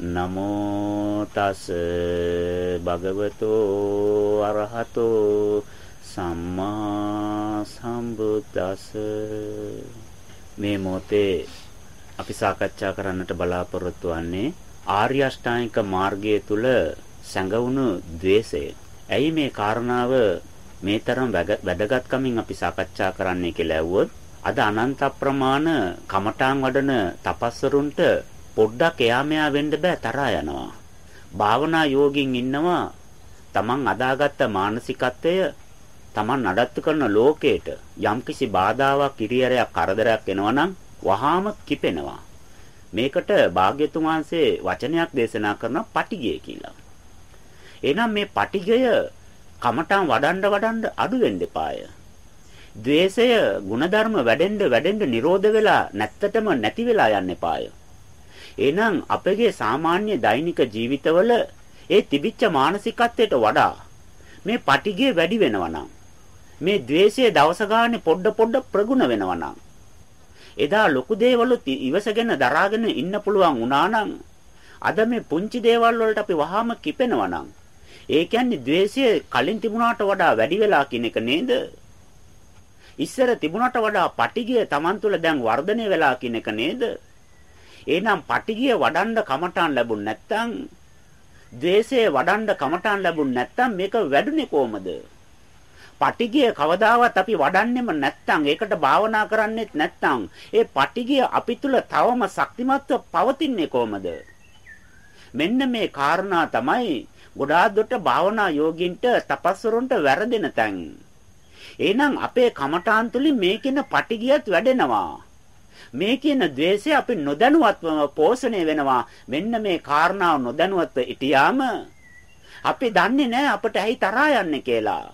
නමෝ තස් භගවතෝ අරහතෝ සම්මා සම්බුද්දස් මේ මොතේ අපි සාකච්ඡා කරන්නට බලාපොරොත්තු වෙන්නේ ආර්ය අෂ්ටාංගික මාර්ගය තුල සැඟවුණු द्वේෂය. ඇයි මේ කාරණාව මේ තරම් වැදගත්කමින් අපි සාකච්ඡා කරන්නේ කියලා ඇහුවොත් අද අනන්ත ප්‍රමාණ කමඨාන් වඩන තපස්වරුන්ට පොඩ්ඩක් එයා මෙයා වෙන්න බෑ තරහා යනවා. භාවනා යෝගින් ඉන්නවා තමන් අදාගත්ත මානසිකත්වය තමන් නඩත්තු කරන ලෝකයට යම්කිසි බාධාවක් කිරියරයක් කරදරයක් එනවනම් වහාම කිපෙනවා. මේකට භාග්‍යතුන් වහන්සේ වචනයක් දේශනා කරන පටිගය කියලා. එහෙනම් මේ පටිගය කමටන් වඩන්න වඩන්න අඩු වෙන්න එපාය. ද්වේෂය ಗುಣධර්ම වැඩෙන්න වැඩෙන්න නිරෝධ වෙලා නැත්තටම නැති වෙලා යන්න එපාය. එහෙනම් අපගේ සාමාන්‍ය දෛනික ජීවිතවල ඒ තිබිච්ච මානසිකත්වයට වඩා මේ පටිගය වැඩි වෙනවා මේ द्वේෂය දවස පොඩ්ඩ පොඩ්ඩ ප්‍රගුණ වෙනවා එදා ලොකු දේවල් ඉවසගෙන දරාගෙන ඉන්න පුළුවන් වුණා අද මේ පුංචි දේවල් වලට අපි වහාම කිපෙනවා නම් ඒ කියන්නේ द्वේෂය කලින් තිබුණාට වඩා වැඩි වෙලා කියන එක නේද? ඉස්සර තිබුණාට වඩා පටිගය Taman තුල දැන් වර්ධනය වෙලා කියන එක නේද? එහෙනම් පටිගිය වඩන්න කමටන් ලැබුණ නැත්නම් ද්වේෂය වඩන්න කමටන් ලැබුණ නැත්නම් මේක වැඩුණේ කොහමද? පටිගිය කවදාවත් අපි වඩන්නෙම නැත්නම් ඒකට භාවනා කරන්නේත් නැත්නම් ඒ පටිගිය අපි තුල තවම ශක්තිමත්ව පවතින්නේ කොහමද? මෙන්න මේ කාරණා තමයි ගොඩාක් දුරට භාවනා යෝගින්ට තපස්වරුන්ට වැරදෙන තැන්. එහෙනම් අපේ කමඨාන් තුලින් මේකින පටිගියත් වැඩෙනවා. මේ කියන द्वේෂය අපි නොදැනුවත්වම පෝෂණය වෙනවා. මෙන්න මේ කාරණාව නොදැනුවත්ව ඉතියාම අපි දන්නේ නැහැ අපට ඇයි තරහා යන්නේ කියලා.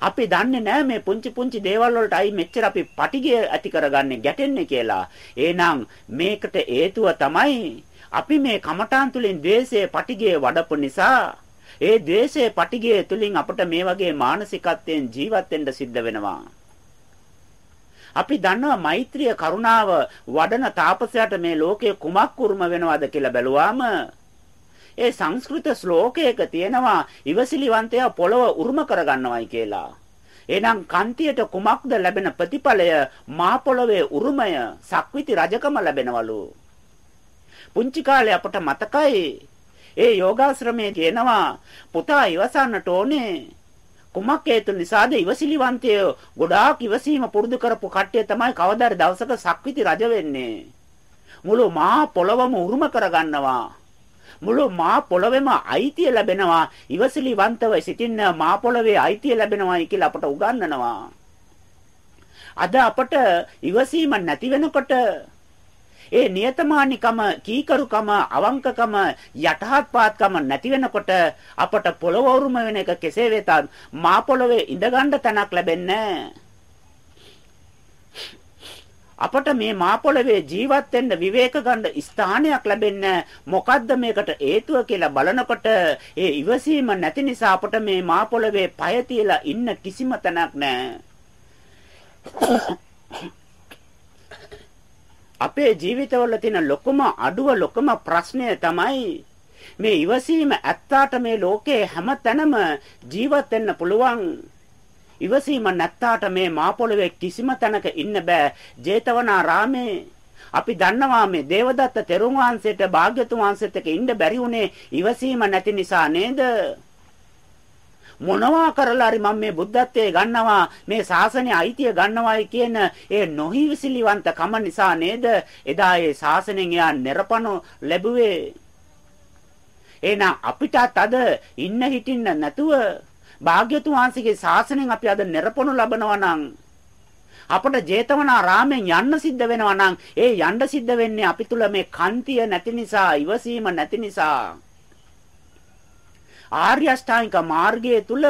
අපි දන්නේ නැහැ මේ පුංචි පුංචි දේවල් වලට අයි මෙච්චර අපි පටිගය ඇති කරගන්නේ ගැටෙන්නේ කියලා. එහෙනම් මේකට හේතුව තමයි අපි මේ කමඨාන් තුලින් द्वේෂයේ පටිගය වඩපු නිසා ඒ द्वේෂයේ පටිගය තුලින් අපට මේ වගේ මානසිකත්වයෙන් ජීවත් වෙන්න සිද්ධ වෙනවා. අපි දන්නවා මෛත්‍රිය කරුණාව වඩන තාපසයාට මේ ලෝකයේ කුමක් කුරුම වෙනවද කියලා බැලුවාම ඒ සංස්කෘත ශ්ලෝකයක තියෙනවා ඉවසිලිවන්තයා පොළව උරුම කරගන්නවයි කියලා. එහෙනම් කන්තියට කුමක්ද ලැබෙන ප්‍රතිඵලය මා පොළවේ උරුමය සක්විති රජකම ලැබෙනවලු. පුංචි කාලේ අපට මතකයි ඒ යෝගාශ්‍රමයේ කියනවා පුතා ඉවසන්නට ඕනේ කුමක් හේතු නිසාද? ඉවසිලිවන්තය ගොඩාක් ඉවසීම පුරුදු කරපු කට්ටිය තමයි කවදාද දවසක සක්විති රජ වෙන්නේ? මුළු මහා පොළවම උරුම කරගන්නවා. මුළු මහා පොළොවේම අයිතිය ලැබෙනවා. ඉවසිලිවන්තව සිටින්න මහා පොළොවේ අයිතිය ලැබෙනවායි කියලා අපට උගන්වනවා. අද අපට ඉවසීම නැති වෙනකොට ඒ නියතමානිකම, කීකරුකම, අවංකකම, යටහත්පාත්කම නැති වෙනකොට අපට පොළව උරුම වෙන එක කෙසේ වෙතත් මා පොළවේ ඉඳගන්න තැනක් ලැබෙන්නේ අපට මේ මා පොළවේ ජීවත් වෙන්න විවේක ගන්න ස්ථානයක් ලැබෙන්නේ මොකද්ද මේකට හේතුව කියලා බලනකොට ඒ ඉවසීම නැති නිසා අපට මේ මා පොළවේ පය තියලා ඉන්න කිසිම තැනක් නැහැ. අපේ ජීවිතවල තියෙන ලොකුම අඩුව ලොකුම ප්‍රශ්නය තමයි මේ ඉවසීම. ඇත්තාට මේ ලෝකේ හැමතැනම ජීවත් වෙන්න පුළුවන්. ඉවසීම නැත්තාට මේ මා පොළවේ කිසිම තැනක ඉන්න බෑ. ජේතවනාරාමේ අපි දන්නවා මේ දේවදත්ත තෙරුන් වහන්සේට භාග්‍යතුන් වහන්සේත් එක්ක ඉන්න බැරි වුණේ ඉවසීම නැති නිසා නේද? මොනවා කරලා හරි මම මේ බුද්ධත්වයේ ගන්නවා මේ ශාසනය අයිතිය ගන්නවායි කියන ඒ නොහිවිසිලිවන්ත කම නිසා නේද? එදා ඒ ශාසනයෙන් එයා නිර්පණු ලැබුවේ. එහෙනම් අපිටත් අද ඉන්න හිටින්න නැතුව භාග්‍යතුන් වහන්සේගේ ශාසනයෙන් අපි අද නිර්පණු ලබනවා නම් අපට ජේතවනාරාමෙන් යන්න සිද්ධ වෙනවා නම් ඒ යන්න සිද්ධ වෙන්නේ අපි තුල මේ කන්තිය නැති නිසා ඉවසීම නැති නිසා. ආර්ය අෂ්ටාංගික මාර්ගය තුල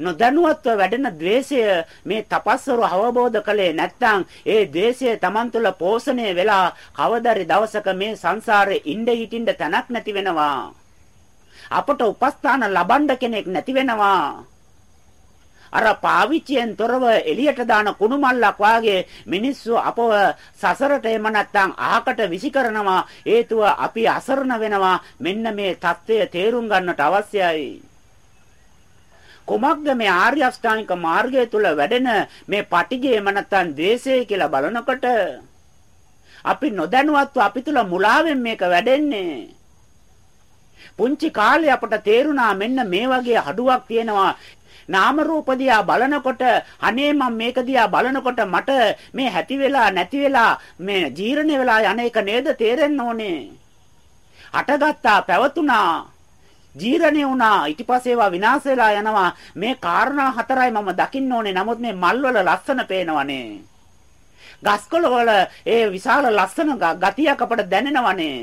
නොදැනුවත්ව වැඩෙන द्वේෂය මේ තපස්වරු අවබෝධ කළේ නැත්නම් ඒ द्वේෂය Taman තුල පෝෂණය වෙලා කවදරි දවසක මේ සංසාරේ ඉඳ හිටින්න තැනක් නැති වෙනවා. අපට උපස්ථාන ලබන්න කෙනෙක් නැති වෙනවා. අර පාවිච්චියෙන් තොරව එළියට දාන කුණු මල්ලක් වාගේ මිනිස්සු අපව සසරට එම නැත්තම් අහකට විසි කරනවා. හේතුව අපි අසරණ වෙනවා. මෙන්න මේ தත්ත්වය තේරුම් ගන්නට අවශ්‍යයි. කොමක්ද මේ ආර්ය අෂ්ටාංගික මාර්ගය තුල වැඩෙන මේ පටිගේම නැත්තම් ද්වේෂය කියලා බලනකොට? අපි නොදැනුවත්ව අපි තුල මුලාවෙන් මේක වැඩෙන්නේ. පුංචි කාලේ අපට තේරුණා මෙන්න මේ වගේ අඩුවක් තියෙනවා. නාම රූප දිහා බලනකොට අනේ මම මේක දිහා බලනකොට මට මේ ඇති වෙලා නැති වෙලා මේ ජීර්ණ වෙලා යන එක නේද තේරෙන්න ඕනේ. අටගත්තා පැවතුනා ජීර්ණේ වුණා. ඊට පස්සේ ඒවා විනාශ වෙලා යනවා. මේ කාරණා හතරයි මම දකින්න ඕනේ. නමුත් මේ මල් වල ලස්සන පේනවනේ. ගස්කොළ වල ඒ විශාල ලස්සන ගතියක් අපට දැනෙනවනේ.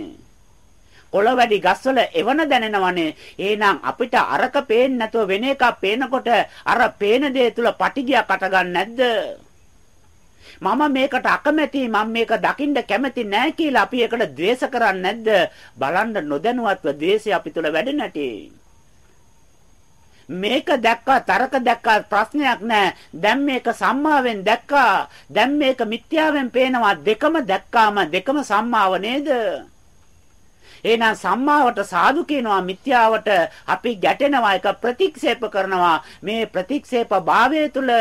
කොළ වැඩි ගස්වල එවන දැනෙනවනේ. එහෙනම් අපිට අරක පේන්නේ නැතුව වෙන එකක් පේනකොට අර පේන දේ තුල පටිගියක් අටගන්නේ නැද්ද? මම මේකට අකමැති මම මේක දකින්න කැමති නෑ කියලා අපි ඒකට ද්වේෂ කරන්නේ නැද්ද? බලන්න නොදැනුවත්ව ද්වේෂය අපි තුල වැඩ නැටි. මේක දැක්කා තරක දැක්කා ප්‍රශ්නයක් නෑ දැන් මේක සම්මාවෙන් දැක්කා දැන් මේක මිත්‍යාවෙන් පේනවා දෙකම දැක්කාම දෙකම සම්මාව නේද එහෙනම් සම්මාවට සාදු කියනවා මිත්‍යාවට අපි ගැටෙනවා එක ප්‍රතික්ෂේප කරනවා. මේ ප්‍රතික්ෂේප භාවය තුළ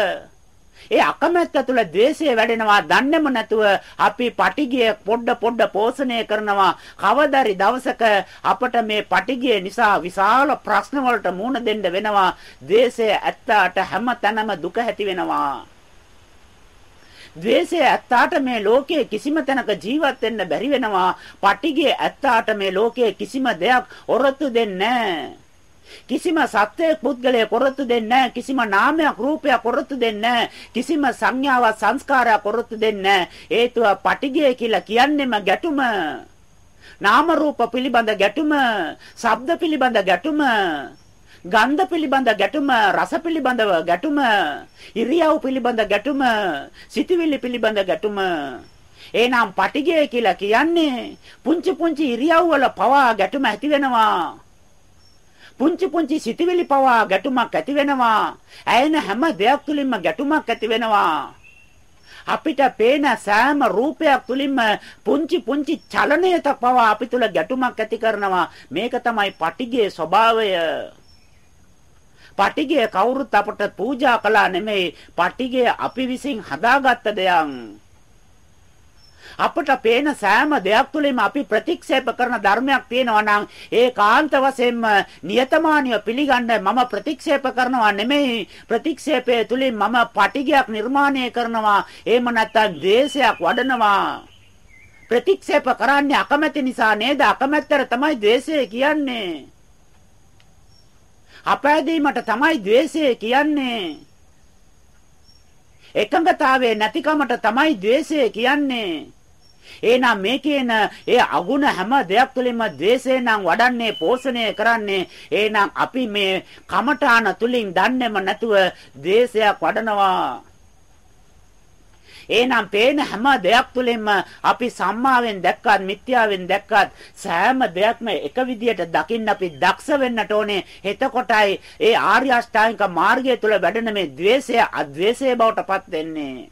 ඒ අකමැත්ත තුළ द्वේෂය වැඩෙනවා දන්නේම නැතුව අපි පටිගිය පොඩ පොඩ පෝෂණය කරනවා. කවදරි දවසක අපට මේ පටිගිය නිසා විශාල ප්‍රශ්න වලට මුහුණ දෙන්න වෙනවා. द्वේෂය ඇත්තට හැම තැනම දුක ඇති වෙනවා. ද්වේෂය ඇත්තාට මේ ලෝකයේ කිසිම තැනක ජීවත් වෙන්න බැරි වෙනවා. පටිගිය ඇත්තාට මේ ලෝකයේ කිසිම දෙයක් ඔරොත්තු දෙන්නේ කිසිම සත්වයක් පුද්ගලයෙක් කොරොත්තු දෙන්නේ කිසිම නාමයක් රූපයක් කොරොත්තු දෙන්නේ කිසිම සංඥාවක් සංස්කාරයක් කොරොත්තු දෙන්නේ හේතුව පටිගය කියලා කියන්නේම ගැටුම. නාම රූප පිළිබඳ ගැටුම ශබ්ද පිළිබඳ ගැටුම. ගන්ධ පිළිබඳ ගැටුම රස පිළිබඳව ගැටුම ඉරියව් පිළිබඳ ගැටුම සිතවිලි පිළිබඳ ගැටුම. එහෙනම් පටිගය කියලා කියන්නේ පුංචි පුංචි ඉරියව් වල පවා ගැටුම ඇති වෙනවා. පුංචි පුංචි සිතවිලි පවා ගැටුමක් ඇති වෙනවා. ඇයෙන හැම දෙයක් තුලින්ම ගැටුමක් ඇති වෙනවා. අපිට පේන සෑම රූපයක් තුලින්ම පුංචි පුංචි චලනයක පවා අපි තුල ගැටුමක් ඇති කරනවා. මේක තමයි පටිගයේ ස්වභාවය. පටිගය කවුරුත් අපට පූජා කළා නෙමෙයි පටිගය අපි විසින් හදාගත්ත දෙයක්. අපට පේන සෑම දෙයක් තුළින්ම අපි ප්‍රතික්ෂේප කරන ධර්මයක් තියෙනවා නම් ඒකාන්ත වශයෙන්ම නියතමානිය පිළිගන්න මම ප්‍රතික්ෂේප කරනවා නෙමෙයි. ප්‍රතික්ෂේපයේ තුලින් මම පටිගයක් නිර්මාණය කරනවා එහෙම නැත්නම් ද්වේෂයක් වඩනවා. ප්‍රතික්ෂේප කරන්නේ අකමැති නිසා නේද? අකමැත්තට තමයි ද්වේෂය කියන්නේ. අපෑදීමට තමයි द्वේෂය කියන්නේ. එකඟතාවයේ නැතිකමට තමයි द्वේෂය කියන්නේ. එහෙනම් මේ කියන ඒ අගුණ හැම දෙයක් තුළින්ම द्वේෂය නම් වඩන්නේ පෝෂණය කරන්නේ එහෙනම් අපි මේ කමඨාන තුලින් දන්නේම නැතුව द्वේෂයක් වඩනවා එහෙනම් පේන හැම දෙයක් තුළින්ම අපි සම්මාවෙන් දැක්කත් මිත්‍යාවෙන් දැක්කත් සෑම දෙයක්ම එක විදියට දකින්න අපි දක්ෂ වෙන්නට ඕනේ. එතකොටයි ඒ ආර්ය අෂ්ටාංගික මාර්ගය තුල වැඩෙන මේ द्वේෂය අද්වේෂය බවටපත් වෙන්නේ.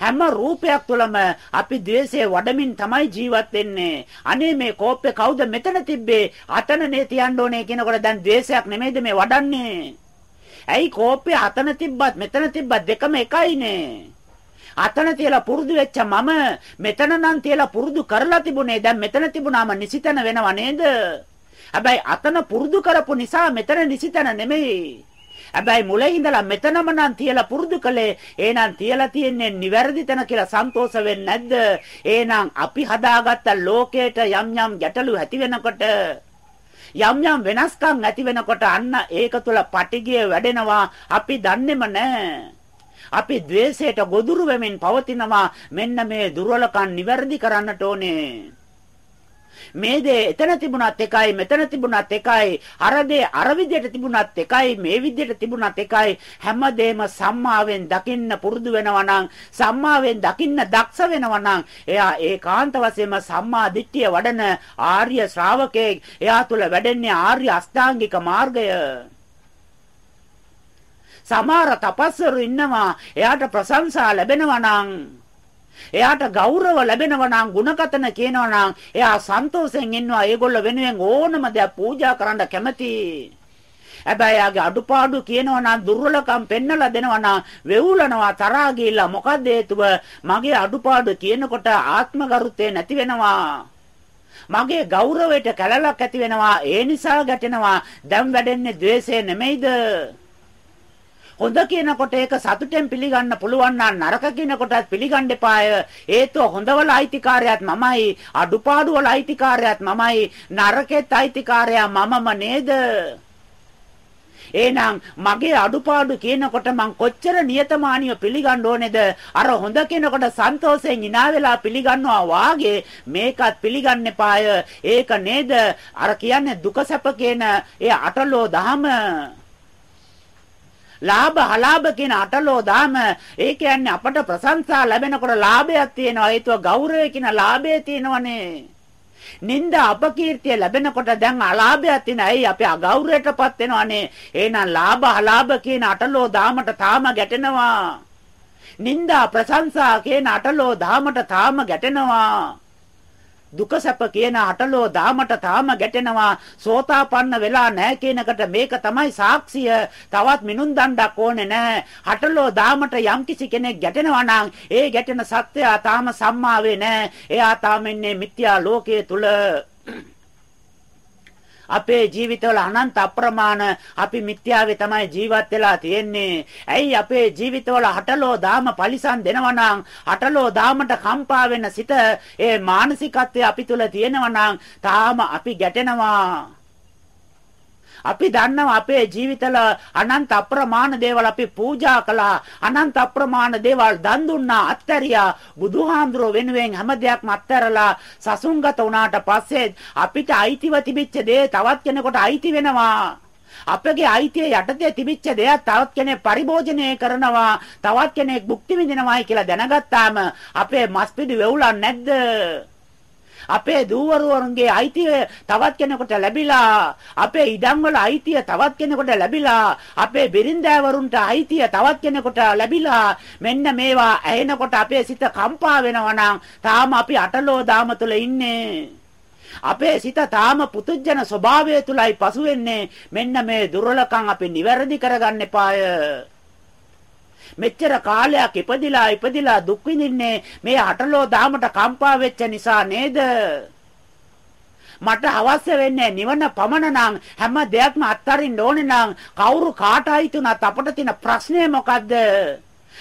හැම රූපයක් තුළම අපි द्वේෂයේ වඩමින් තමයි ජීවත් වෙන්නේ. අනේ මේ කෝපේ කවුද මෙතන තිබ්බේ? අතනනේ තියන්න ඕනේ කියනකොට දැන් द्वේෂයක් නෙමෙයිද මේ වඩන්නේ? ඇයි කෝප්පේ අතන තිබ්බත් මෙතන තිබ්බත් දෙකම එකයිනේ. අතන තියලා පුරුදු වෙච්ච මම මෙතන නම් තියලා පුරුදු කරලා තිබුණේ දැන් මෙතන තිබුණාම නිසිතන වෙනව නේද? හැබැයි අතන පුරුදු කරපු නිසා මෙතන නිසිතන නෙමෙයි. හැබැයි මුලින් ඉඳලා මෙතනම නම් තියලා පුරුදු කළේ එහෙනම් තියලා තියෙන්නේ නිවැරදි තැන කියලා සන්තෝෂ වෙන්නේ නැද්ද? එහෙනම් අපි හදාගත්ත ලෝකයට යම් යම් ගැටලු ඇති වෙනකොට යම් යම් වෙනස්කම් ඇති වෙනකොට අන්න ඒක තුළ පටිගිය වැඩෙනවා අපි දන්නේම නැහැ. අපි द्वේෂයට ගොදුරු වෙමින් පවතිනවා මෙන්න මේ දුර්වලකම් නිවැරදි කරන්නට ඕනේ. මේ දේ එතන තිබුණත් එකයි මෙතන තිබුණත් එකයි අර දේ අර විදිහට තිබුණත් එකයි මේ විදිහට තිබුණත් එකයි. හැමදේම සම්මාවෙන් දකින්න පුරුදු වෙනවා නම් සම්මාවෙන් දකින්න දක්ෂ වෙනවා නම් එයා ඒකාන්ත වශයෙන්ම සම්මා දිට්ඨිය වඩන ආර්ය ශ්‍රාවකයෙක්. එයා තුල වැඩෙන්නේ ආර්ය අෂ්ටාංගික මාර්ගය. සමහර තපස්වරු ඉන්නවා එයාට ප්‍රශංසා ලැබෙනවා නම් එයාට ගෞරව ලැබෙනවා නම් ಗುಣකතන කියනවා නම් එයා සන්තෝෂෙන් ඉන්නවා. ඒගොල්ල වෙනුවෙන් ඕනම දෙයක් පූජා කරන්න කැමති. හැබැයි යාගේ අඩුපාඩු කියනවා නම් දුර්වලකම් පෙන්නලා දෙනවා නම් වෙවුලනවා තරහා ගිහිල්ලා මොකද හේතුව මගේ අඩුපාඩු කියනකොට ආත්මගරුත්වය නැති වෙනවා. මගේ ගෞරවයට කැළලක් ඇති වෙනවා ඒ නිසා ගැටෙනවා දැන් වැඩෙන්නේ द्वේෂය නෙමෙයිද හොඳ කියනකොට ඒක සතුටෙන් පිළිගන්න පුළුවන් නම් නරක කියනකොටත් පිළිගන්න එපාය. හේතුව හොඳවල අයිතිකාරයත් මමයි, අඩුපාඩු වල අයිතිකාරයත් මමයි, නරකෙත් අයිතිකාරයා මමම නේද? එහෙනම් මගේ අඩුපාඩු කියනකොට මං කොච්චර නියතමානීව පිළිගන්න ඕනේද? අර හොඳ කෙනකොට සන්තෝෂයෙන් hina වෙලා පිළිගන්නවා වාගේ මේකත් පිළිගන්න එපාය. ඒක නේද? අර කියන්නේ දුක සැප කියන ඒ අටලෝ දහම ලාභ අලාභ කියන අටලෝ දාම ඒ කියන්නේ අපට ප්‍රශංසා ලැබෙනකොට ලාභයක් තියෙනවා. ඒතුව ගෞරවය කියන ලාභය තියෙනවනේ. නින්ද අපකීර්තිය ලැබෙනකොට දැන් අලාභයක් තියෙන ඇයි අපි අගෞරවයටපත් වෙනවනේ? එහෙනම් ලාභ අලාභ කියන අටලෝ දාමට තාම ගැටෙනවා. නින්දා ප්‍රශංසා කියන අටලෝ දාමට තාම ගැටෙනවා. දුක සැප කියන අටලෝ දාමට තාම ගැටෙනවා. සෝතාපන්න වෙලා නැහැ කියනකට මේක තමයි සාක්ෂිය. තවත් මිනුම් දණ්ඩක් ඕනේ නැහැ අටලෝ දාමට යම්කිසි කෙනෙක් ගැටෙනවා නම් ඒ ගැටෙන සත්‍යය තාම සම්මාවේ නැහැ එයා තාම ඉන්නේ මිත්‍යා ලෝකයේ තුල. අපේ ජීවිතවල අනන්ත අප්‍රමාණ අපි මිත්‍යාවේ තමයි ජීවත් වෙලා තියෙන්නේ. ඇයි අපේ ජීවිතවල හටලෝ දාම පරිසම් දෙනවනම් හටලෝ දාමට කම්පා වෙන සිත ඒ මානසිකත්වය අපි තුල තියෙනවනම් තාම අපි ගැටෙනවා. අපි දන්නවා අපේ ජීවිතවල අනන්ත අප්‍රමාණ දේවල් අපි පූජා කළා. අනන්ත අප්‍රමාණ දේවල් දන් දුන්නා අත්හැරියා. බුදුහාඳුරෝ වෙනුවෙන් හැම දෙයක්ම අත්හැරලා සසුන්ගත වුණාට පස්සේ අපිට අයිතිව තිබිච්ච දේ තවත් කෙනෙකුට අයිති වෙනවා. අපගේ අයිතිය යටතේ තිබිච්ච දෙයක් තවත් කෙනෙක් පරිභෝජනය කරනවා තවත් කෙනෙක් භුක්ති විඳිනවායි කියලා දැනගත්තාම අපේ මස්පිඩු වෙවුලක් නැද්ද? අපේ දූවරුවන්ගේ අයිතිය තවත් කෙනෙකුට ලැබිලා අපේ ඉඩම් වල අයිතිය තවත් කෙනෙකුට ලැබිලා අපේ බිරින්දෑවරුන්ට අයිතිය තවත් කෙනෙකුට ලැබිලා මෙන්න මේවා ඇහෙනකොට අපේ සිත කම්පා වෙනවා තාම අපි අටලෝ දාම තුල ඉන්නේ. අපේ සිත තාම පුතුජන ස්වභාවය තුලයි පසු වෙන්නේ මෙන්න මේ දුර්වලකම් අපි නිවැරදි කරගන්න එපාය. මෙච්චර කාලයක් ඉපදිලා ඉපදිලා දුක් විඳින්නේ මේ අටලෝ දාමට කම්පා වෙච්ච නිසා නේද? මට අවශ්‍ය වෙන්නේ නිවන පමණ නම් හැම දෙයක්ම අත්හරින්න ඕනේ නම් කවුරු කාට අයිතුණත් අපට තියෙන ප්‍රශ්නේ මොකද්ද?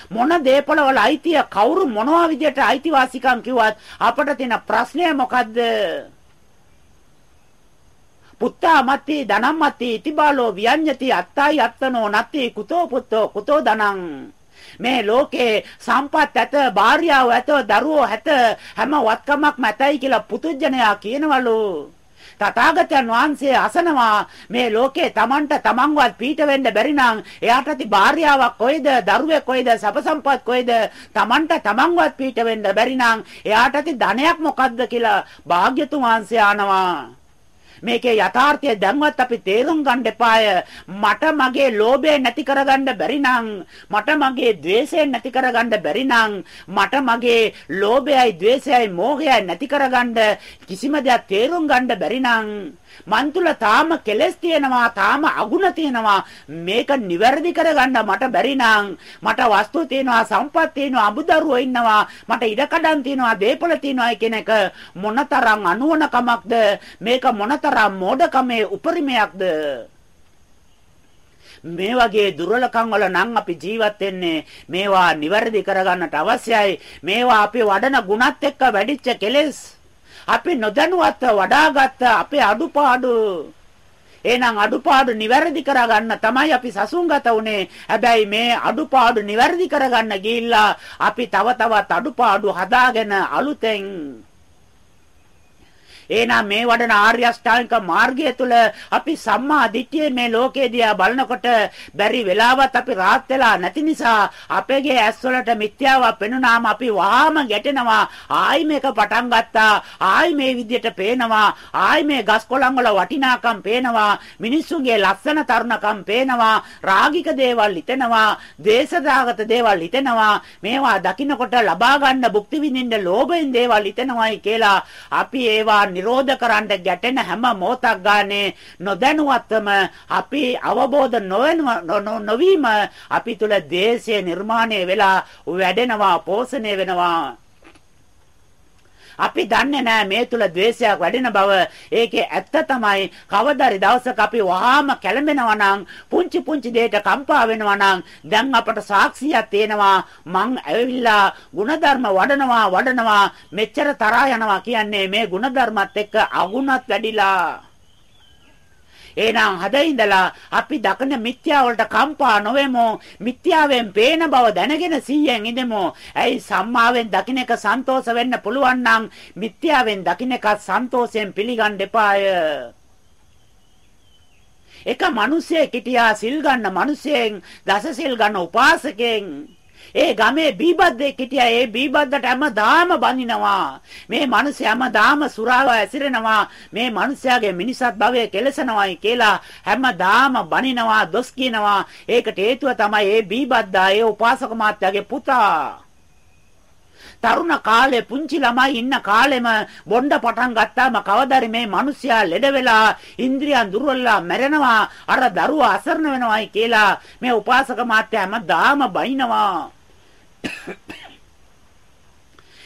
මොන දේපල වල අයිතිය කවුරු මොනවා විදියට අයිතිවාසිකම් කිව්වත් අපට තියෙන ප්‍රශ්නය මොකද්ද? පුත්තා මත්ති ධනම් මත්ති ඉතිබාලෝ වියඤ්ඤති අත්තයි අත්තනෝ නත්ති කුතෝ පුත්තෝ කුතෝ ධනං මේ ලෝකේ සම්පත් ඇත, භාර්යාව ඇත, දරුවෝ ඇත, හැම වත්කමක් මැතයි කියලා පුතුජනයා කියනවලු. තථාගතයන් වහන්සේ අසනවා මේ ලෝකේ Tamanට Tamanවත් පීඩ වෙන්න බැරි නම් එයාට ඇති භාර්යාවක් කොයිද දරුවෙක් කොයිද සප සම්පත් කොයිද Tamanට Tamanවත් පීඩ වෙන්න බැරි නම් එයාට ඇති ධනයක් මොකද්ද කියලා භාග්‍යතුන් වහන්සේ ආනවා මේකේ යථාර්ථය දැන්වත් අපි තේරුම් ගන්න එපාය. මට මගේ ලෝභය නැති කරගන්න බැරි නම්, මට මගේ ద్వේෂය නැති කරගන්න බැරි නම්, මට මගේ ලෝභයයි ద్వේෂයයි මෝහයයි නැති කරගන්න කිසිම දෙයක් තේරුම් ගන්න බැරි නම් මන් තුල තාම කෙලස් තියෙනවා තාම අගුණ තියෙනවා. මේක නිවැරදි කරගන්න මට බැරි මට වස්තු තියෙනවා සම්පත් තියෙනවා අමුදරුවෝ ඉන්නවා මට ඉඩකඩම් තියෙනවා දීපල තියෙනවා කියන එක මොනතරම් අනුවණකමක්ද? මේක මොනතරම් මෝඩකමේ උපරිමයක්ද? මේ වගේ දුර්වලකම් වල නම් අපි ජීවත් වෙන්නේ මේවා නිවැරදි කරගන්නට අවශ්‍යයි. මේවා අපි වඩන ගුණත් එක්ක වැඩිච්ච කෙලෙස්. අපි නොදැනුවත්ව වඩාගත්ත අපේ අඩුපාඩු එහෙනම් අඩුපාඩු නිවැරදි කරගන්න තමයි අපි සසුන්ගත උනේ. හැබැයි මේ අඩුපාඩු නිවැරදි කරගන්න ගිහිල්ලා අපි තව තවත් අඩුපාඩු හදාගෙන අලුතෙන් එහෙනම් මේ වඩන ආර්ය අෂ්ටාංගික මාර්ගය තුල අපි සම්මා දිට්ඨිය මේ ලෝකේ දිහා බලනකොට බැරි වෙලාවත් අපි rahat වෙලා නැති නිසා අපේගේ ඇස් වලට මිත්‍යාවක් පෙනුනාම අපි වහාම ගැටෙනවා. ආයි මේක පටන් ගත්තා. ආයි මේ විදියට පේනවා. ආයි මේ ගස් කොළන් වල වටිනාකම් පේනවා. මිනිස්සුගේ ලස්සන තරුණකම් පේනවා. රාගික දේවල් හිතෙනවා. දේශදාගත දේවල් හිතෙනවා. මේවා දකින්නකොට ලබා ගන්න භුක්ති විඳින්න ලෝභයෙන් දේවල් හිතෙනවායි කියලා අපි ඒවා නිරෝධ කරන්න ගැටෙන හැම මොහොතක් ගානේ නොදැනුවත්වම අපි අවබෝධ නොවීම අපි තුල දේශය නිර්මාණය වෙලා වැඩෙනවා පෝෂණය වෙනවා. අපි දන්නේ නැහැ මේ තුල द्वේෂයක් වැඩෙන බව. ඒකේ ඇත්ත තමයි කවදාරි දවසක අපි වහාම කැළඹෙනවා නම් පුංචි පුංචි දෙයට කම්පා වෙනවා නම් දැන් අපට සාක්ෂියක් තේනවා මං ඇවිල්ලා ಗುಣධර්ම වඩනවා වඩනවා මෙච්චර තරහා යනවා කියන්නේ මේ ಗುಣධර්මත් එක්ක අගුණත් වැඩිලා එහෙනම් හදින්දලා අපි දකින මිත්‍යා වලට කම්පා නොවෙමු. මිත්‍යාවෙන් පේන බව දැනගෙන 100න් ඉඳෙමු. ඇයි සම්මාවෙන් දකින්න එක සන්තෝෂ වෙන්න පුළුවන් නම් මිත්‍යාවෙන් දකින්න එක සන්තෝෂයෙන් පිළිගන්න එපාය. එක මිනිසෙක් හිටියා සිල් ගන්න මිනිසෙන් දස සිල් ගන්න උපාසකෙන් ඒ ගමේ බීබද්දෙක් හිටියා. ඒ බීබද්දට හැමදාම බනිනවා. මේ මිනිස්සයා හැමදාම සුරාව ඇසිරෙනවා. මේ මිනිස්යාගේ මිනිසත් භවය කෙලසනවායි කියලා හැමදාම බනිනවා, දොස් කියනවා. ඒකට හේතුව තමයි ඒ බීබද්දා ඒ උපාසක මාත්‍යාගේ පුතා. තරුණ කාලේ පුංචි ළමයි ඉන්න කාලෙම බොණ්ඩ පටන් ගත්තාම කවදාරි මේ මිනිස්සයා ලෙඩ වෙලා ඉන්ද්‍රියන් දුර්වලලා මැරෙනවා අර දරුවා අසරණ වෙනවායි කියලා මේ උපාසක මාත්‍යා හැමදාම බයිනවා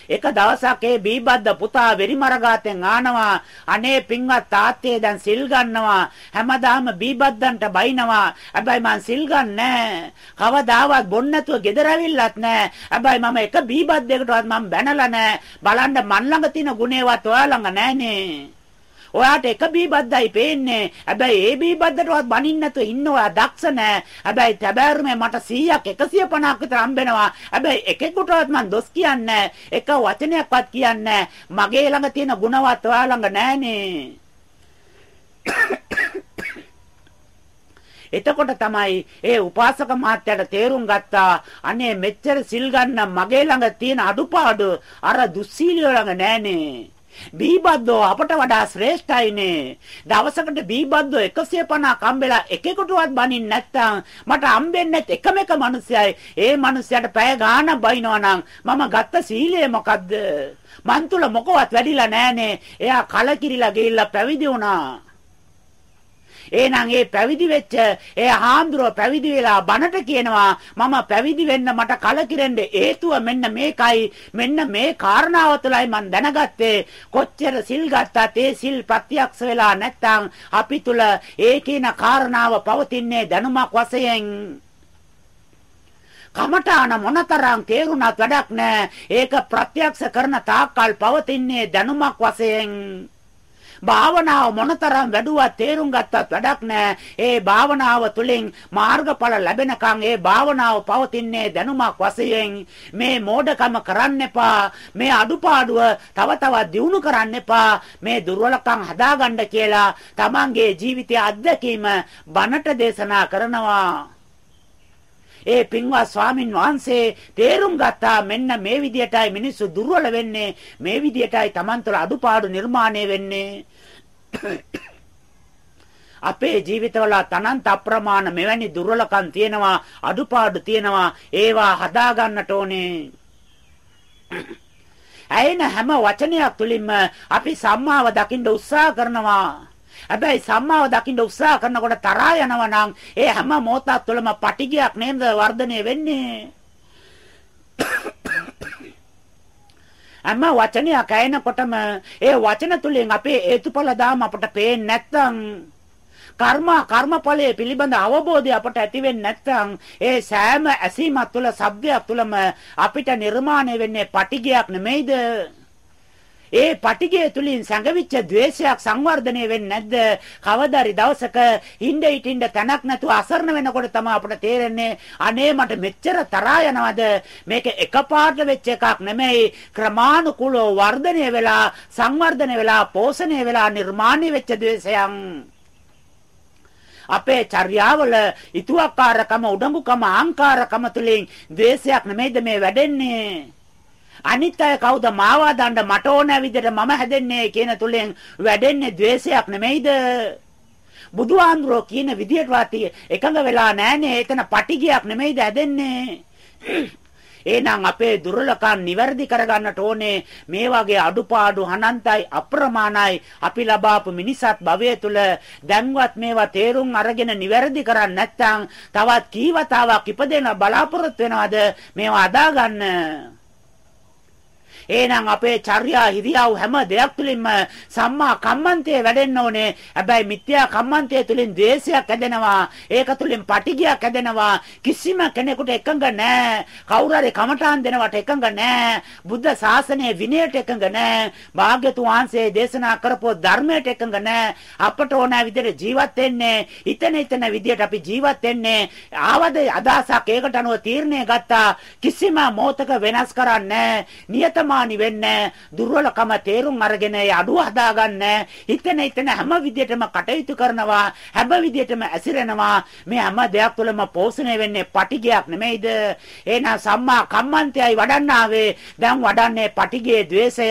එක දවසක් ඒ බීබද්ද පුතා වෙරිමරගාතෙන් ආනවා. අනේ පින්වත් තාත්තේ දැන් සිල් ගන්නවා. හැමදාම බීබද්දන්ට බයිනවා. හැබැයි මං සිල් ගන්නෑ. කවදාවත් බොන්න නැතුව ගෙදර ඇවිල්ලත් නෑ. හැබැයි මම එක බීබද්දයකටවත් මං බැනලා නෑ. බලන්න මන් ළඟ තියෙන ගුණේවත් ඔයා ළඟ නෑනේ. ඔයාට එක බීබද්දයි පේන්නේ. හැබැයි ඒ බීබද්දටවත් බනින්න නැතුව ඉන්න ඔයා දක්ෂ නෑ. හැබැයි තැබෑරුමේ මට 100ක් 150ක් විතර හම්බෙනවා. හැබැයි එකෙකුටවත් මං දොස් කියන්නේ එක වචනයක්වත් කියන්නේ මගේ ළඟ තියෙන ගුණවත් ඔයා ළඟ නෑනේ. එතකොට තමයි ඒ උපාසක මහත්තයාට තේරුම් ගත්තා අනේ මෙච්චර සිල් ගන්න මගේ ළඟ තියෙන අඩුපාඩු අර දුස්සීලිය ළඟ නෑනේ බීබද්දෝ අපට වඩා ශ්‍රේෂ්ඨයිනේ. දවසකට බීබද්දෝ 150ක් හම්බෙලා එකෙකුටවත් බනින්න නැත්තම් මට හම්බෙන්නේ එකම එක මිනිසයයි. ඒ මිනිසයාට පැය ගාණක් බයිනවා නම් මම ගත්ත සීලය මොකද්ද? මන් තුල මොකවත් වැඩිලා නැහනේ. එයා කලකිරිලා ගිහිල්ලා පැවිදි වුණා. එහෙනම් ඒ පැවිදි වෙච්ච ඒ හාමුදුරුව පැවිදි වෙලා බණට කියනවා මම පැවිදි වෙන්න මට කලකිරෙන්න හේතුව මෙන්න මේකයි මෙන්න මේ කාරණාව තුළයි මම දැනගත්තේ කොච්චර සිල් ගත්තත් ඒ සිල් ප්‍රත්‍යක්ෂ වෙලා නැත්නම් අපි තුල ඒ කියන කාරණාව පවතින්නේ දැනුමක් වශයෙන් කමඨාන මොනතරම් තේරුණත් වැඩක් නැහැ. ඒක ප්‍රත්‍යක්ෂ කරන තාක්කල් පවතින්නේ දැනුමක් වශයෙන්. භාවනාව මොනතරම් වැඩුවා තේරුම් ගත්තත් වැඩක් නැහැ. ඒ භාවනාව තුළින් මාර්ගඵල ලැබෙනකන් ඒ භාවනාව පවතින්නේ දැනුමක් වශයෙන්. මේ මෝඩකම කරන්න එපා. මේ අඩුපාඩුව තව තවත් දියුණු කරන්න එපා. මේ දුර්වලකම් හදාගන්න කියලා තමන්ගේ ජීවිතයේ අත්දැකීම බණට දේශනා කරනවා. ඒ පින්වත් ස්වාමින් වහන්සේ තේරුම් ගත්තා මෙන්න මේ විදියටයි මිනිස්සු දුර්වල වෙන්නේ. මේ විදියටයි Taman තුළ අඩුපාඩු නිර්මාණය වෙන්නේ. අපේ ජීවිතවල තනන්ත අප්‍රමාණ මෙවැනි දුර්වලකම් තියෙනවා අඩුපාඩු තියෙනවා. ඒවා හදා ගන්නට ඕනේ. ඇයින හැම වචනයක් තුලින්ම අපි සම්මාව දකින්න උත්සාහ කරනවා. හැබැයි සම්මාව දකින්න උත්සාහ කරනකොට තරහා යනවා නම් ඒ හැම මොහොතක් තුළම පටිගයක් නේද වර්ධනය වෙන්නේ? හැම වචනයක් ඇයෙනකොටම ඒ වචන තුලින් අපේ හේතුඵල දාම අපට පේන්නේ නැත්නම් කර්ම කර්මඵලයේ පිළිබඳ අවබෝධය අපට ඇති වෙන්නේ නැත්නම් ඒ සෑම ඇසීමක් තුළ සබ්දයක් තුළම අපිට නිර්මාණය වෙන්නේ පටිගයක් නෙමෙයිද? ඒ පටිගය තුලින් සංගවිච්ච द्वේෂයක් සංවර්ධනය වෙන්නේ නැද්ද? කවදාරි දවසක හින්ද හිටින්න තැනක් නැතුව අසරණ වෙනකොට තමයි අපිට තේරෙන්නේ අනේ මට මෙච්චර තරහා යනවද? මේක එකපාරට වෙච්ච එකක් නෙමෙයි ක්‍රමානුකූලව වර්ධනය වෙලා සංවර්ධනය වෙලා පෝෂණය වෙලා නිර්මාණය වෙච්ච द्वේෂයන් අපේ චර්යාවල ඉතුවක්කාරකම උඩඟුකම ආංකාරකම තුලින් ද්වේෂයක් නෙමෙයිද මේ වැඩෙන්නේ අනිත් අය කවුද මාවා දණ්ඩ මට ඕන විදිහට මම හැදෙන්නේ කියන තුලින් වැඩෙන්නේ द्वේෂයක් නෙමෙයිද? බුදුහාඳුරෝ කියන විදිහටවත් එකඟ වෙලා නැහනේ. එතන පටිගයක් නෙමෙයිද හැදෙන්නේ? එහෙනම් අපේ දුර්වලකම් නිවැරදි කරගන්නට ඕනේ මේ වගේ අඩුපාඩු අනන්තයි අප්‍රමාණයි අපි ලබාපු මිනිසත් භවය තුල දැන්වත් මේවා තේරුම් අරගෙන නිවැරදි කරන්නේ නැත්නම් තවත් කීවතාවක් ඉපදෙන බලාපොරොත්තු වෙනවද මේවා අදාගන්න එහෙනම් අපේ චර්යා හිරියාව හැම දෙයක් තුළින්ම සම්මා කම්මන්තය වැඩෙන්න ඕනේ. හැබැයි මිත්‍යා කම්මන්තය තුළින් ද්වේෂයක් ඇදෙනවා. ඒක තුළින් පටිගයක් ඇදෙනවා. කිසිම කෙනෙකුට එකඟ නැහැ. කවුරු හරි කමඨාන් දෙනවට එකඟ නැහැ. බුද්ධ ශාසනයේ විනයට එකඟ නැහැ. භාග්‍යතුන් වහන්සේ දේශනා කරපු ධර්මයට එකඟ නැහැ. අපට ඕන විදිහට ජීවත් වෙන්නේ. හිතන හිතන විදිහට අපි ජීවත් වෙන්නේ. ආවද අදහසක් ඒකට අනුව තීරණය ගත්තා. කිසිම මොහතක වෙනස් කරන්නේ නැහැ. හානි වෙන්නේ දුර්වලකම තේරුම් අරගෙන ඒ අඩුව හදාගන්න හිතන හිතන හැම විදියටම කටයුතු කරනවා හැම විදියටම ඇසිරෙනවා. මේ හැම දෙයක් තුළම පෝෂණය වෙන්නේ පටිගයක් නෙමෙයිද? එහෙනම් සම්මා කම්මන්තයයි වඩන්නාවේ දැන් වඩන්නේ පටිගයේ द्वේෂය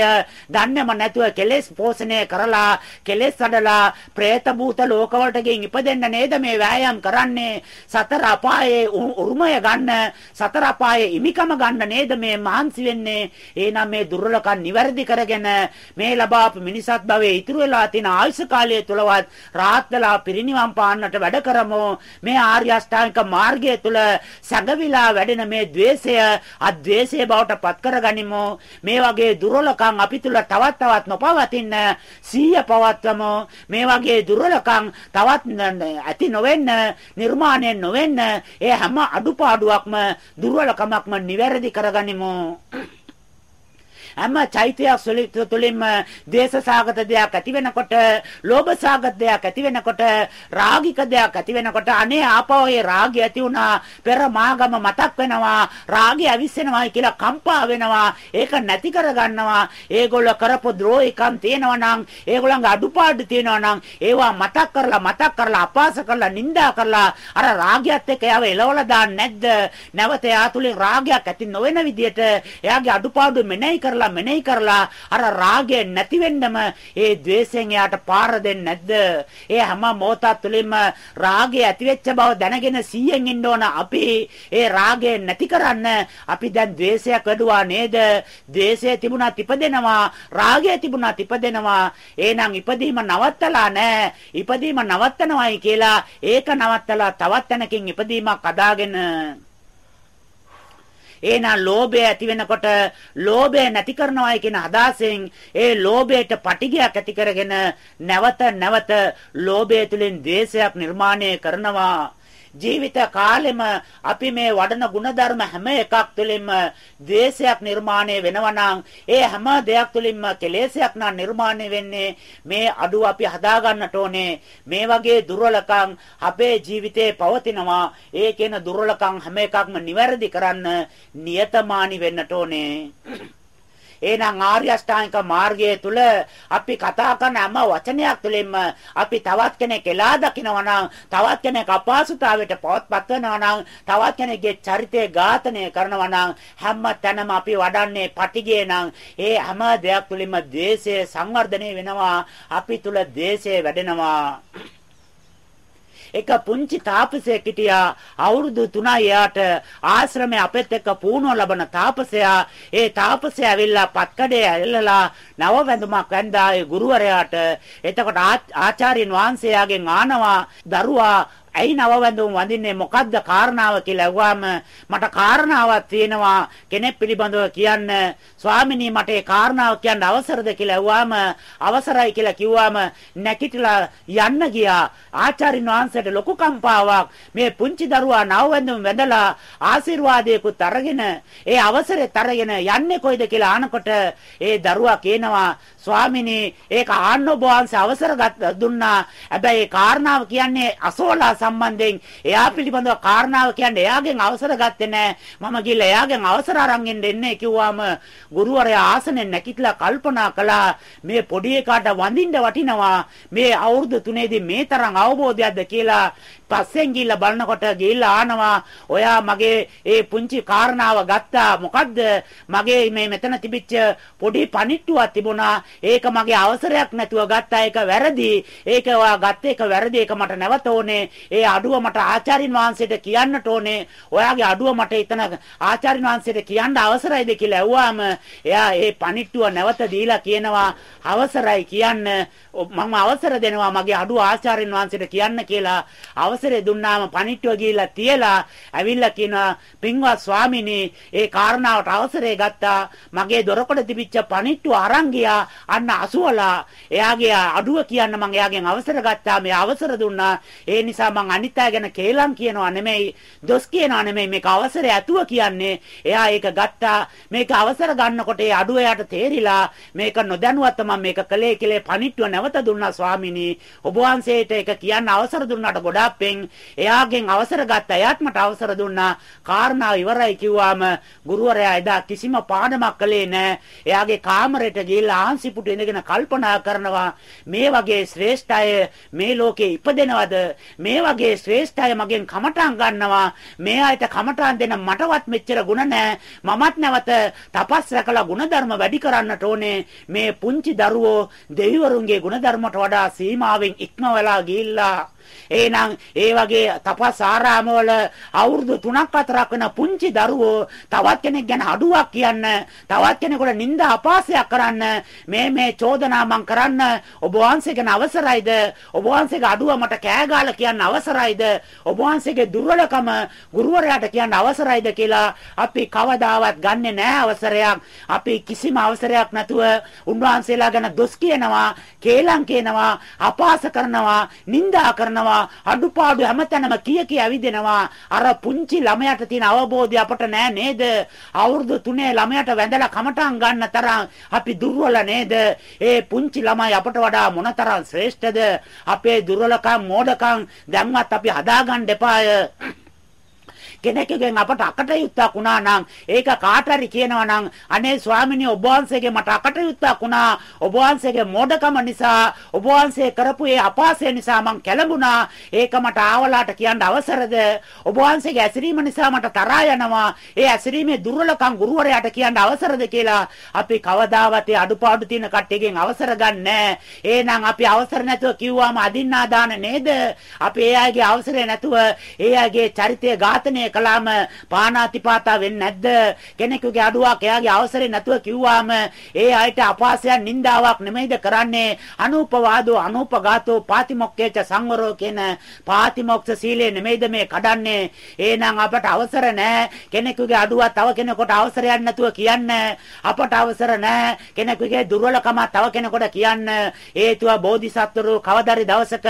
දන්නේම නැතුව කෙලෙස් පෝෂණය කරලා කෙලෙස් අඩලා പ്രേත භූත ලෝකවලට ගින් ඉපදෙන්න නේද මේ වෑයම් කරන්නේ? සතර අපායේ උරුමය ගන්න සතර අපායේ ඉමිකම ගන්න නේද මේ මහන්සි වෙන්නේ? එහෙනම් මේ දුර්වලකම් නිවැරදි කරගෙන මේ ලබාපු මිනිසත් භවයේ ඉතුරු වෙලා තියෙන ආයුෂ කාලය තුලවත් රාත්දලා පිරිනිවන් පාන්නට වැඩ කරමු. මේ ආර්ය අෂ්ටාංගික මාර්ගය තුල සැඟවිලා වැඩෙන මේ द्वේෂය අද්වේෂය බවට පත් කරගනිමු. මේ වගේ දුර්වලකම් අපි තුල තවත් තවත් නොපවතින සීය පවත්වමු. මේ වගේ දුර්වලකම් තවත් ඇති නොවෙන්න නිර්මාණය නොවෙන්න ඒ හැම අඩුපාඩුවක්ම දුර්වලකමක්ම නිවැරදි කරගනිමු. හැම චෛත්‍යයක් තුළින්ම දේශසාගත දෙයක් ඇති වෙනකොට, ලෝභසාගත දෙයක් ඇති වෙනකොට, රාගික දෙයක් ඇති වෙනකොට අනේ ආපහු ඒ රාගය ඇති වුණා. පෙර මාගම මතක් වෙනවා. රාගය අවිස්සෙනවායි කියලා කම්පා වෙනවා. ඒක නැති කරගන්නවා. ඒගොල්ල කරපු ද්‍රෝහිකම් තියෙනවා නම්, ඒගොල්ලන්ගේ අඩුපාඩු තියෙනවා නම්, ඒවා මතක් කරලා මතක් කරලා අපාස කරලා නිඳා කරලා අර රාගයත් එක්ක යව එලවලා දාන්න නැද්ද? නැවත එයා තුලින් රාගයක් ඇති නොවන විදියට එයාගේ අඩුපාඩු මෙනෙහි කරලා කරලා මෙනෙහි කරලා අර රාගය නැති වෙන්නම ඒ द्वේෂයෙන් එයාට පාර දෙන්නේ නැද්ද? ඒ හැම මොහොතක් තුළින්ම රාගය ඇති වෙච්ච බව දැනගෙන 100න් ඉන්න ඕන අපි ඒ රාගය නැති කරන්න අපි දැන් द्वේෂයක් වැඩුවා නේද? द्वේෂය තිබුණා තිපදෙනවා, රාගය තිබුණා තිපදෙනවා. එහෙනම් ඉපදීම නවත්තලා නැහැ. ඉපදීම නවත්තනවායි කියලා ඒක නවත්තලා තවත් තැනකින් ඉපදීමක් අදාගෙන එහෙනම් ලෝභය ඇති වෙනකොට ලෝභය නැති කරනවායි කියන අදහසෙන් ඒ ලෝභයට පටිගයක් ඇති කරගෙන නැවත නැවත ලෝභය තුලින් ද්වේෂයක් නිර්මාණය කරනවා. ජීවිත කාලෙම අපි මේ වඩන ಗುಣධර්ම හැම එකක් තුළින්ම ද්වේෂයක් නිර්මාණය වෙනවා ඒ හැම දෙයක් තුළින්ම කෙලෙසයක් නම් නිර්මාණය වෙන්නේ මේ අඩුව අපි හදා ගන්නට ඕනේ. මේ වගේ දුර්වලකම් අපේ ජීවිතේ පවතිනවා. ඒ කියන දුර්වලකම් හැම එකක්ම නිවැරදි කරන්න නියතමානි වෙන්නට ඕනේ. එහෙනම් ආර්ය අෂ්ටාංගික මාර්ගය තුල අපි කතා කරන හැම වචනයක් තුළින්ම අපි තවත් කෙනෙක් එලා දකිනවා නම් තවත් කෙනෙක් අපහසුතාවයට පවත්පත් වෙනවා නම් තවත් කෙනෙක්ගේ චරිතය ඝාතනය කරනවා නම් හැම තැනම අපි වඩන්නේ පටිගය නම්. ඒ හැම දෙයක් තුළින්ම ද්වේෂය සංවර්ධනය වෙනවා. අපි තුල ද්වේෂය වැඩෙනවා. එක පුංචි තාපසයෙක් හිටියා අවුරුදු 3යි එයාට ආශ්‍රමයේ අපෙත් එක්ක පුහුණුව ලබන තාපසයා. ඒ තාපසයා ඇවිල්ලා පත්කඩේ ඇල්ලලා නව වැඳුමක් වැඳා ඒ ගුරුවරයාට. එතකොට ආචාර්යන් වහන්සේයාගෙන් ආනවා දරුවා ඇයි නවවැඳුම් වඳින්නේ? මොකද්ද කාරණාව කියලා අහුවාම මට කාරණාවක් තියෙනවා. කෙනෙක් පිළිබඳව කියන්න. ස්වාමිනී මට ඒ කාරණාව කියන්න අවසරද කියලා අහුවාම අවසරයි කියලා කිව්වාම නැකිටලා යන්න ගියා. ආචාර්යින් වහන්සේට ලොකු කම්පාවක්. මේ පුංචි දරුවා නවවැඳුම් වැඳලා ආශිර්වාදයකුත් අරගෙන ඒ අවසරෙත් අරගෙන යන්නේ කොයිද කියලා අහනකොට ඒ දරුවා කියනවා ස්වාමිනේ ඒක ආන්න ඔබ වහන්සේ අවසර දුන්නා. හැබැයි ඒ කාරණාව කියන්නේ අසෝලා සම්බන්ධයෙන් එයා පිළිබඳව කාරණාව කියන්නේ එයාගෙන් අවසර ගත්තේ නැහැ. මම ගිහලා එයාගෙන් අවසර අරන් එන්නේ කිව්වාම ගුරුවරයා ආසනෙන් නැගිටලා කල්පනා කළා මේ පොඩි එකාට වඳින්න වටිනවා. මේ අවුරුදු තුනේදී මේ තරම් අවබෝධයක්ද කියලා පස්සෙන් ගිහිල්ලා බලනකොට ගිහිල්ලා ආනවා ඔයා මගේ ඒ පුංචි කාරණාව ගත්තා. මොකද්ද? මගේ මේ මෙතන තිබිච්ච පොඩි පණිට්ටුවක් තිබුණා. ඒක මගේ අවසරයක් නැතුව ගත්තා. ඒක වැරදි. ඒක ඔයා ගත්ත එක වැරදි. ඒක මට නැවත ඕනේ. ඒ අඩුව මට ආචාර්යින් වහන්සේට කියන්නට ඕනේ. ඔයාගේ අඩුව මට එතන ආචාර්යින් වහන්සේට කියන්න අවසරයිද කියලා ඇහුවාම එයා ඒ පණිට්ටුව නැවත දීලා කියනවා. අවසරයි කියන්න. මම අවසර දෙනවා. මගේ අඩුව ආචාර්යින් වහන්සේට කියන්න කියලා. අවසරය දුන්නාම පණිට්ටුව ගිහිල්ලා තියලා ඇවිල්ලා කියනවා පින්වත් ස්වාමිනී ඒ කාරණාවට අවසරය ගත්තා. මගේ දොරකඩ තිබිච්ච පණිට්ටුව අරන් ගියා. අන්න අසුවලා එයාගේ අඩුව කියන්න මම එයාගෙන් අවසර ගත්තා. මේ අවසර දුන්නා. ඒ නිසා මං අනිත් අය ගැන කේලම් කියනවා නෙමෙයි දොස් කියනවා නෙමෙයි. මේක අවසරය ඇතුව කියන්නේ එයා ඒක ගත්තා. මේක අවසර ගන්නකොට ඒ අඩුව එයාට තේරිලා මේක නොදැනුවත් මම මේක කළේ කියලා පණිට්ටුව නැවත දුන්නා ස්වාමිනී. ඔබ වහන්සේට ඒක කියන්න අවසර දුන්නාට ගොඩාක් ගුරුවරෙන් එයාගෙන් අවසර ගත්ත එයාත් මට අවසර දුන්නා. කාරණාව ඉවරයි කිව්වාම ගුරුවරයා එදා කිසිම පාඩමක් කළේ නැහැ. එයාගේ කාමරයට ගිහිල්ලා ආන්සිපුට ඉඳගෙන කල්පනා කරනවා මේ වගේ ශ්‍රේෂ්ඨ අය මේ ලෝකේ ඉපදෙනවද? මේ වගේ ශ්‍රේෂ්ඨ අය මගෙන් කමටහන් ගන්නවා. මේ අයට කමටහන් දෙන මටවත් මෙච්චර ಗುಣ නැහැ. මමත් නැවත තපස් රැකලා ಗುಣධර්ම වැඩි කරන්නට ඕනේ. මේ පුංචි දරුවෝ දෙවිවරුන්ගේ ಗುಣධර්මට වඩා සීමාවෙන් ඉක්මවලා ගිහිල්ලා එහෙනම් ඒ වගේ තපස් ආරාමවල අවුරුදු 3ක් 4ක් වෙන පුංචි දරුවෝ තවත් කෙනෙක් ගැන අඩුවක් කියන්න, තවත් කෙනෙකුට නිନ୍ଦා අපාසයක් කරන්න, මේ මේ චෝදනා මං කරන්න ඔබ වහන්සේගෙන අවසරයිද? ඔබ වහන්සේගේ අඩුව මට කෑගාලා කියන්න අවසරයිද? ඔබ වහන්සේගේ දුර්වලකම ගුරුවරයාට කියන්න අවසරයිද කියලා අපි කවදාවත් ගන්නෙ නෑ අවසරයක්. අපි කිසිම අවසරයක් නැතුව උන්වහන්සේලා ගැන දොස් කියනවා, කේලම් කියනවා, අපාස කරනවා, නිନ୍ଦා කරනවා කරනවා අඩුපාඩු හැමතැනම කිය කිය ඇවිදිනවා අර පුංචි ළමයාට තියෙන අවබෝධය අපට නෑ නේද? අවුරුදු 3 ළමයාට වැඳලා කමටහන් ගන්න තරම් අපි දුර්වල නේද? ඒ පුංචි ළමයි අපට වඩා මොනතරම් ශ්‍රේෂ්ඨද? අපේ දුර්වලකම් මෝඩකම් දැන්වත් අපි හදාගන්න එපාය. කෙනෙක්ගෙන් අපට අකටයුත්තක් වුණා නම් ඒක කාට හරි කියනවා නම් අනේ ස්වාමිනේ ඔබ වහන්සේගේ මට අකටයුත්තක් වුණා. ඔබ වහන්සේගේ මෝඩකම නිසා ඔබ වහන්සේ කරපු ඒ අපාසය නිසා මං කැළඹුණා. ඒක මට ආවලාට කියන්න අවසරද? ඔබ වහන්සේගේ ඇසිරීම නිසා මට තරහා යනවා. ඒ ඇසිරීමේ දුර්වලකම් ගුරුවරයාට කියන්න අවසරද කියලා අපි කවදාවත් ඒ අඩුපාඩු තියෙන කට්ටියගෙන් අවසර ගන්නෑ. එහෙනම් අපි අවසර නැතුව කිව්වම අදින්නා දාන නේද? අපි ඒ අයගේ අවසරය නැතුව ඒ අයගේ චරිතය ඝාතනය කළාම පානාතිපාතා වෙන්නේ නැද්ද? කෙනෙකුගේ අඩුවක් එයාගේ අවසරේ නැතුව කිව්වාම ඒ අයට අපාසයක් නින්දාවක් නෙමෙයිද කරන්නේ? අනූපවාදෝ අනූපගාතෝ පාතිමොක්කේච සංවරෝ කියන පාතිමොක්ෂ සීලය නෙමෙයිද මේ කඩන්නේ? එහෙනම් අපට අවසර නැහැ. කෙනෙකුගේ අඩුවක් තව කෙනෙකුට අවසරයක් නැතුව කියන්න. අපට අවසර නැහැ. කෙනෙකුගේ දුර්වලකම තව කෙනෙකුට කියන්න. හේතුව බෝධිසත්වරු කවදාරි දවසක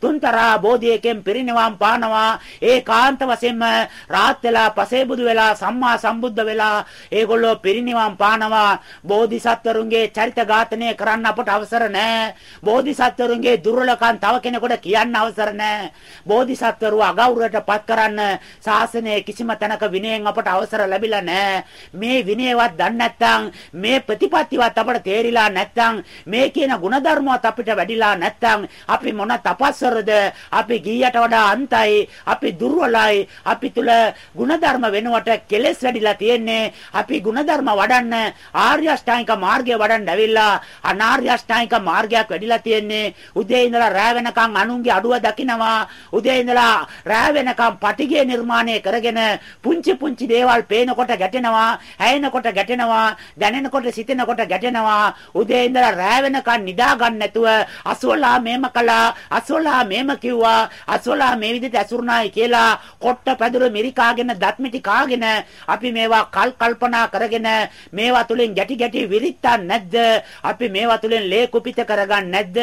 තුන්තරා බෝධියකින් පිරිනිවන් පානවා. ඒකාන්ත වශයෙන්ම රාත් වෙලා පසේබුදු වෙලා සම්මා සම්බුද්ධ වෙලා ඒගොල්ලෝ පිරිනිවන් පානවා. බෝධිසත්වරුන්ගේ චරිත ඝාතනය කරන්න අපට අවසර නැහැ බෝධිසත්වරුන්ගේ දුර්වලකම් තව කෙනෙකුට කියන්න අවසර නැහැ බෝධිසත්වරු අගෞරවයටපත් කරන්න ශාසනයේ කිසිම තැනක විනයෙන් අපට අවසර ලැබිලා නැහැ මේ විනයවත් දන්නේ නැත්නම් මේ ප්‍රතිපත්තිවත් අපට තේරිලා නැත්නම් මේ කියන ಗುಣධර්මවත් අපිට වැඩිලා නැත්නම් අපි මොන තපස්වරද අපි ගියට වඩා අන්තයි අපි දුර්වලයි අපි තුල ಗುಣධර්ම වෙනුවට කෙලෙස් වැඩිලා තියෙන්නේ. අපි ಗುಣධර්ම වඩන්න ආර්ය අෂ්ටාංගික මාර්ගය වඩන්න ඇවිල්ලා අනාර්ය අෂ්ටාංගික මාර්ගයක් වැඩිලා තියෙන්නේ. උදේ ඉඳලා රෑ වෙනකන් අනුන්ගේ අඩුව දකිනවා. උදේ ඉඳලා රෑ වෙනකන් පටිගය නිර්මාණය කරගෙන පුංචි පුංචි දේවල් පේනකොට ගැටෙනවා ඇයෙනකොට ගැටෙනවා දැනෙනකොට සිතෙනකොට ගැටෙනවා. උදේ ඉඳලා රෑ වෙනකන් නිදා ගන්න නැතුව අසවලා මේම කළා අසවලා මේම කිව්වා අසවලා මේ විදිහට ඇසුරුනායි කියලා කොට්ට පැදුරු මිරිකාගෙන දත් මිටි කාගෙන අපි මේවා කල් කල්පනා කරගෙන මේවා තුලින් ගැටි ගැටි විරිත්තා නැද්ද? අපි මේවා තුලින් ලේ කුපිත කරගන්න නැද්ද?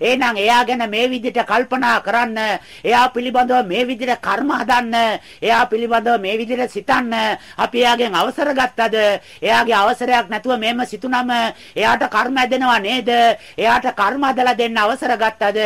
එහෙනම් එයා ගැන මේ විදිහට කල්පනා කරන්න, එයා පිළිබඳව මේ විදිහට කර්ම හදන්න, එයා පිළිබඳව මේ විදිහට සිතන්න අපි එයාගෙන් අවසර ගත්තද? එයාගේ අවසරයක් නැතුව මේම සිතුනම එයාට කර්ම ඇදෙනවා නේද? එයාට කර්ම හදලා දෙන්න අවසර ගත්තද?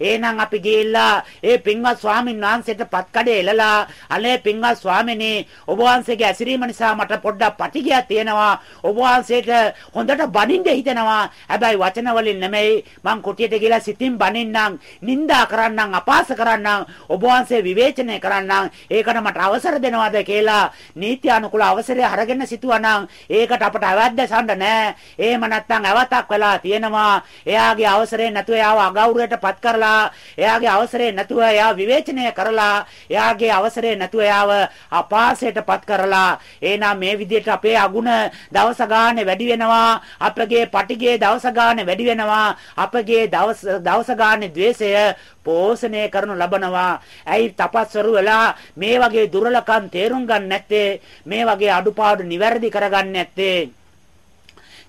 එහෙනම් අපි ගිහිල්ලා ඒ පින්වත් ස්වාමීන් වහන්සේට පත්කඩේ එලලා අනේ පින්වත් ස්වාමිනේ ඔබ වහන්සේගේ ඇසිරීම නිසා මට පොඩ්ඩක් පටිගයක් තියෙනවා. ඔබ වහන්සේට හොඳට බනින්න හිතෙනවා. හැබැයි වචන වලින් නෙමෙයි මං කුටියට ගිහලා සිතින් බනින්නම්, නිඳා කරන්නම්, අපහාස කරන්නම්, ඔබ වහන්සේ විවේචනය කරන්නම්. ඒකට මට අවසර දෙනවද කියලා නීති අනුකූල අවසරය අරගෙන සිටුවනම් ඒකට අපට අවද්දසන්න නෑ. එහෙම නැත්නම් අවතක් වෙලා තියෙනවා. එයාගේ අවසරේ නැතුව එයාව අගෞරවයටපත් කරලා, එයාගේ අවසරේ නැතුව එයා විවේචනය කරලා, එයාගේ අවසරේ නැතුව එයාව අපාසයටපත් කරලා, එහෙනම් මේ විදිහට අපේ අගුණ දවස ගානේ වැඩි වෙනවා. අපගේ පටිගේ දවස ගානේ වැඩි වෙනවා. අපගේ දවස දවස ගානේ द्वේෂය පෝෂණය කරනු ලබනවා. ඇයි තපස්වරු වෙලා මේ වගේ දුර්ලකම් තේරුම් ගන්න නැත්තේ? මේ වගේ අඩුපාඩු නිවැරදි කරගන්න නැත්තේ?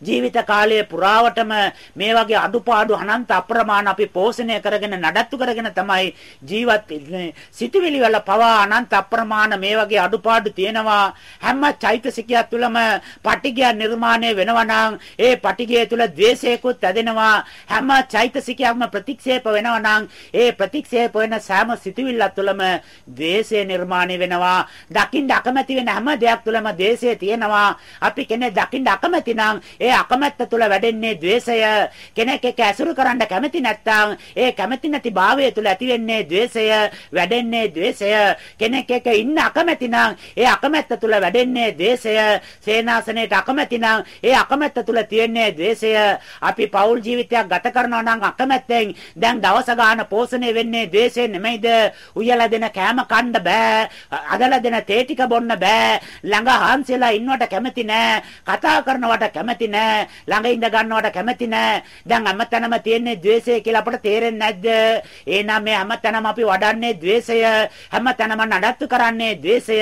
ජීවිත කාලය පුරාවටම මේ වගේ අඩුපාඩු අනන්ත අප්‍රමාණ අපි පෝෂණය කරගෙන නඩත්තු කරගෙන තමයි ජීවත් වෙන්නේ. සිතවිලි වල පවා අනන්ත අප්‍රමාණ මේ වගේ අඩුපාඩු තියෙනවා. හැම චෛතසිකයක් තුළම පටිගය නිර්මාණය වෙනවා ඒ පටිගය තුළ द्वේෂයකුත් ඇදෙනවා. හැම චෛතසිකයක්ම ප්‍රතික්ෂේප වෙනවා ඒ ප්‍රතික්ෂේප වෙන සෑම සිතවිල්ලක් තුළම द्वේෂය නිර්මාණය වෙනවා. දකින්න අකමැති වෙන හැම දෙයක් තුළම द्वේෂය තියෙනවා. අපි කෙනෙක් දකින්න අකමැති නම් ඒ ඒ අකමැත්ත තුල වැඩෙන්නේ द्वේෂය. කෙනෙක් එක්ක ඇසුරු කරන්න කැමති නැත්නම් ඒ කැමති නැති භාවය තුල ඇති වෙන්නේ द्वේෂය, වැඩෙන්නේ द्वේෂය. කෙනෙක් එක්ක ඉන්න අකමැති නම් ඒ අකමැත්ත තුල වැඩෙන්නේ द्वේෂය. සේනාසනයට අකමැති නම් ඒ අකමැත්ත තුල තියෙන්නේ द्वේෂය. අපි පෞල් ජීවිතයක් ගත කරනවා නම් අකමැත්තෙන් දැන් දවස ගන්න පෝෂණය වෙන්නේ द्वේෂය නෙමෙයිද? උයලා දෙන කෑම කන්න බෑ. අදලා දෙන තේ ටික බොන්න බෑ. ළඟ හාන්සියලා ඉන්නවට කැමති නෑ. කතා කරනවට කැමති නෑ. නැහැ. ළඟ ඉඳ ගන්නවට කැමති නැහැ. දැන් හැමතැනම තියෙන්නේ द्वේෂය කියලා අපට තේරෙන්නේ නැද්ද? එහෙනම් මේ හැමතැනම අපි වඩන්නේ द्वේෂය. හැමතැනම නඩත්තු කරන්නේ द्वේෂය.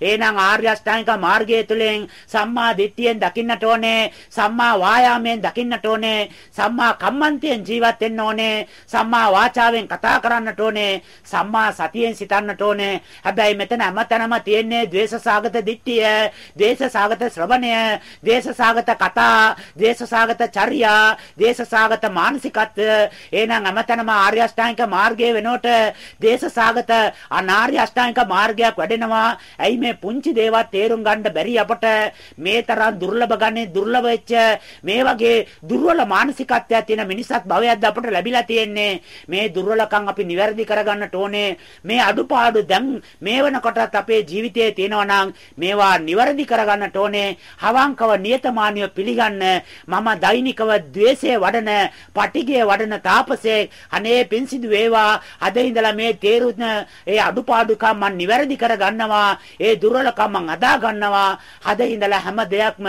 එහෙනම් ආර්ය අෂ්ටාංගික මාර්ගය තුළින් සම්මා දිට්ඨියෙන් දකින්නට ඕනේ. සම්මා වායාමයෙන් දකින්නට ඕනේ. සම්මා කම්මන්තයෙන් ජීවත් වෙන්න ඕනේ. සම්මා වාචාවෙන් කතා කරන්නට ඕනේ. සම්මා සතියෙන් සිතන්නට ඕනේ. හැබැයි මෙතන හැමතැනම තියෙන්නේ द्वේෂ සාගත දිට්ඨිය, द्वේෂ සාගත ශ්‍රවණය, द्वේෂ සාගත කතා චර්යා, දේශසාගත චර්යා, දේශසාගත මානසිකත්වය එහෙනම් අමතනම ආර්ය අෂ්ටාංගික මාර්ගයේ වෙනකොට දේශසාගත අනාර්ය අෂ්ටාංගික මාර්ගයක් වැඩෙනවා. ඇයි මේ පුංචි දේවල් තේරුම් ගන්න බැරි අපට මේ තරම් දුර්ලභ ගන්නේ දුර්ලභ වෙච්ච මේ වගේ දුර්වල මානසිකත්වයක් තියෙන මිනිසත් භවයක්ද අපට ලැබිලා තියෙන්නේ. මේ දුර්වලකම් අපි නිවැරදි කරගන්නට ඕනේ. මේ අඩුපාඩු දැන් මේ වෙනකොටත් අපේ ජීවිතයේ තියෙනවා නම් මේවා නිවැරදි කරගන්නට ඕනේ. හවංකව නියතමානිය පිළිගන්න ගන්න මම දෛනිකව द्वේෂය වඩන පටිගය වඩන තාපසේ අනේ පින්සිදු වේවා. අද ඉඳලා මේ තේරුන ඒ අඩුපාඩුකම් මම නිවැරදි කර ගන්නවා ඒ දුර්වලකම් මම අදා ගන්නවා. අද ඉඳලා හැම දෙයක්ම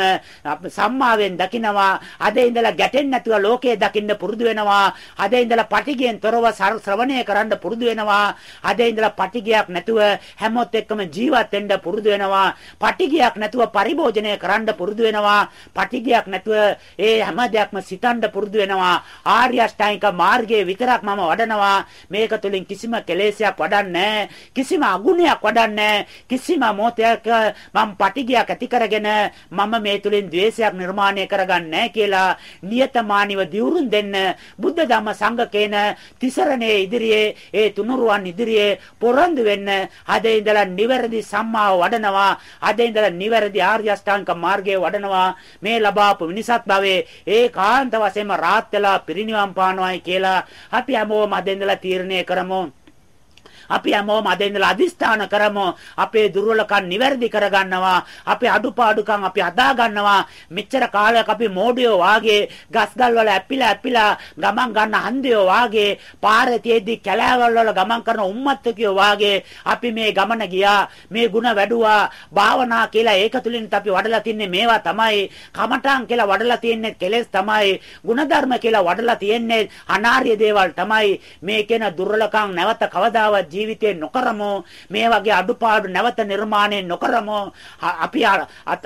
සම්මාවෙන් දකිනවා. අද ඉඳලා ගැටෙන්නේ නැතුව ලෝකය දකින්න පුරුදු වෙනවා. අද ඉඳලා පටිගයෙන් තොරව ශ්‍රවණය කරන්න පුරුදු වෙනවා. අද ඉඳලා පටිගයක් නැතුව හැමොත් එක්කම ජීවත් වෙන්න පුරුදු වෙනවා. පටිගයක් නැතුව පරිභෝජනය කරන්න පුරුදු වෙනවා. පටිගයක් නැතුව ඒ හැම දෙයක්ම සිතන්න පුරුදු වෙනවා. ආර්ය අෂ්ටාංගික මාර්ගයේ විතරක් මම වඩනවා. මේක තුලින් කිසිම කෙලෙසයක් වඩන්නේ කිසිම අගුණයක් වඩන්නේ කිසිම මොහොතක මම පටිගයක් ඇති කරගෙන මම මේ තුලින් द्वේෂයක් නිර්මාණය කරගන්නේ කියලා නියතමානිව දියුරුම් දෙන්න බුද්ධ ධම්ම සංඝ කේන තිසරණේ ඉදිරියේ ඒ තුනුරුවන් ඉදිරියේ පොරොන්දු වෙන්න අද ඉඳලා නිවැරදි සම්මාව වඩනවා. අද ඉඳලා නිවැරදි ආර්ය අෂ්ටාංගික මාර්ගයේ වඩනවා. මේ ලබා ලබාපු මිනිසත් භවයේ ඒකාන්ත වශයෙන්ම රාත් වෙලා පිරිනිවන් පානවායි කියලා අපි හැමෝම අද ඉඳලා තීරණය කරමු. අපි හැමෝම අද ඉඳලා අදිස්ථාන කරමු. අපේ දුර්වලකම් නිවැරදි කරගන්නවා. අපේ අඩුපාඩුකම් අපි අදා ගන්නවා. මෙච්චර කාලයක් අපි මෝඩියෝ වාගේ ගස්ගල් වල ඇපිලා ඇපිලා ගමන් ගන්න හන්දියෝ වාගේ පාරේ තියෙද්දි කැලෑවල් වල ගමන් කරන උම්මත්තකියෝ වාගේ අපි මේ ගමන ගියා. මේ ಗುಣ වැඩුවා. භාවනා කියලා ඒක තුලින් අපි වඩලා තින්නේ මේවා තමයි. කමඨං කියලා වඩලා තින්නේ කෙලෙස් තමයි. ಗುಣධර්ම කියලා වඩලා තින්නේ අනාර්ය දේවල් තමයි. මේ කියන දුර්වලකම් නැවත කවදාවත් ජීවිතේ නොකරමු. මේ වගේ අඩුපාඩු නැවත නිර්මාණය නොකරමු. අපි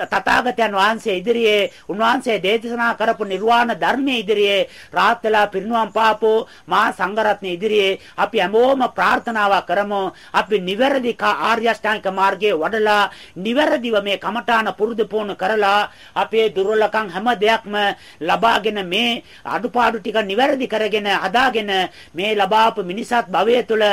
තථාගතයන් වහන්සේ ඉදිරියේ උන්වහන්සේ දේශනා කරපු නිර්වාණ ධර්මයේ ඉදිරියේ රාත් වෙලා පිරිනුවම් පාපෝ මා සංඝරත්න ඉදිරියේ අපි හැමෝම ප්‍රාර්ථනාවක් කරමු. අපි නිවැරදි ආර්ය අෂ්ටාංගික මාර්ගයේ වඩලා නිවැරදිව මේ කමඨාන පුරුදු පුහුණු කරලා අපේ දුර්වලකම් හැම දෙයක්ම ලබාගෙන මේ අඩුපාඩු ටික නිවැරදි කරගෙන හදාගෙන මේ ලබාපු මිනිසත් භවය තුළ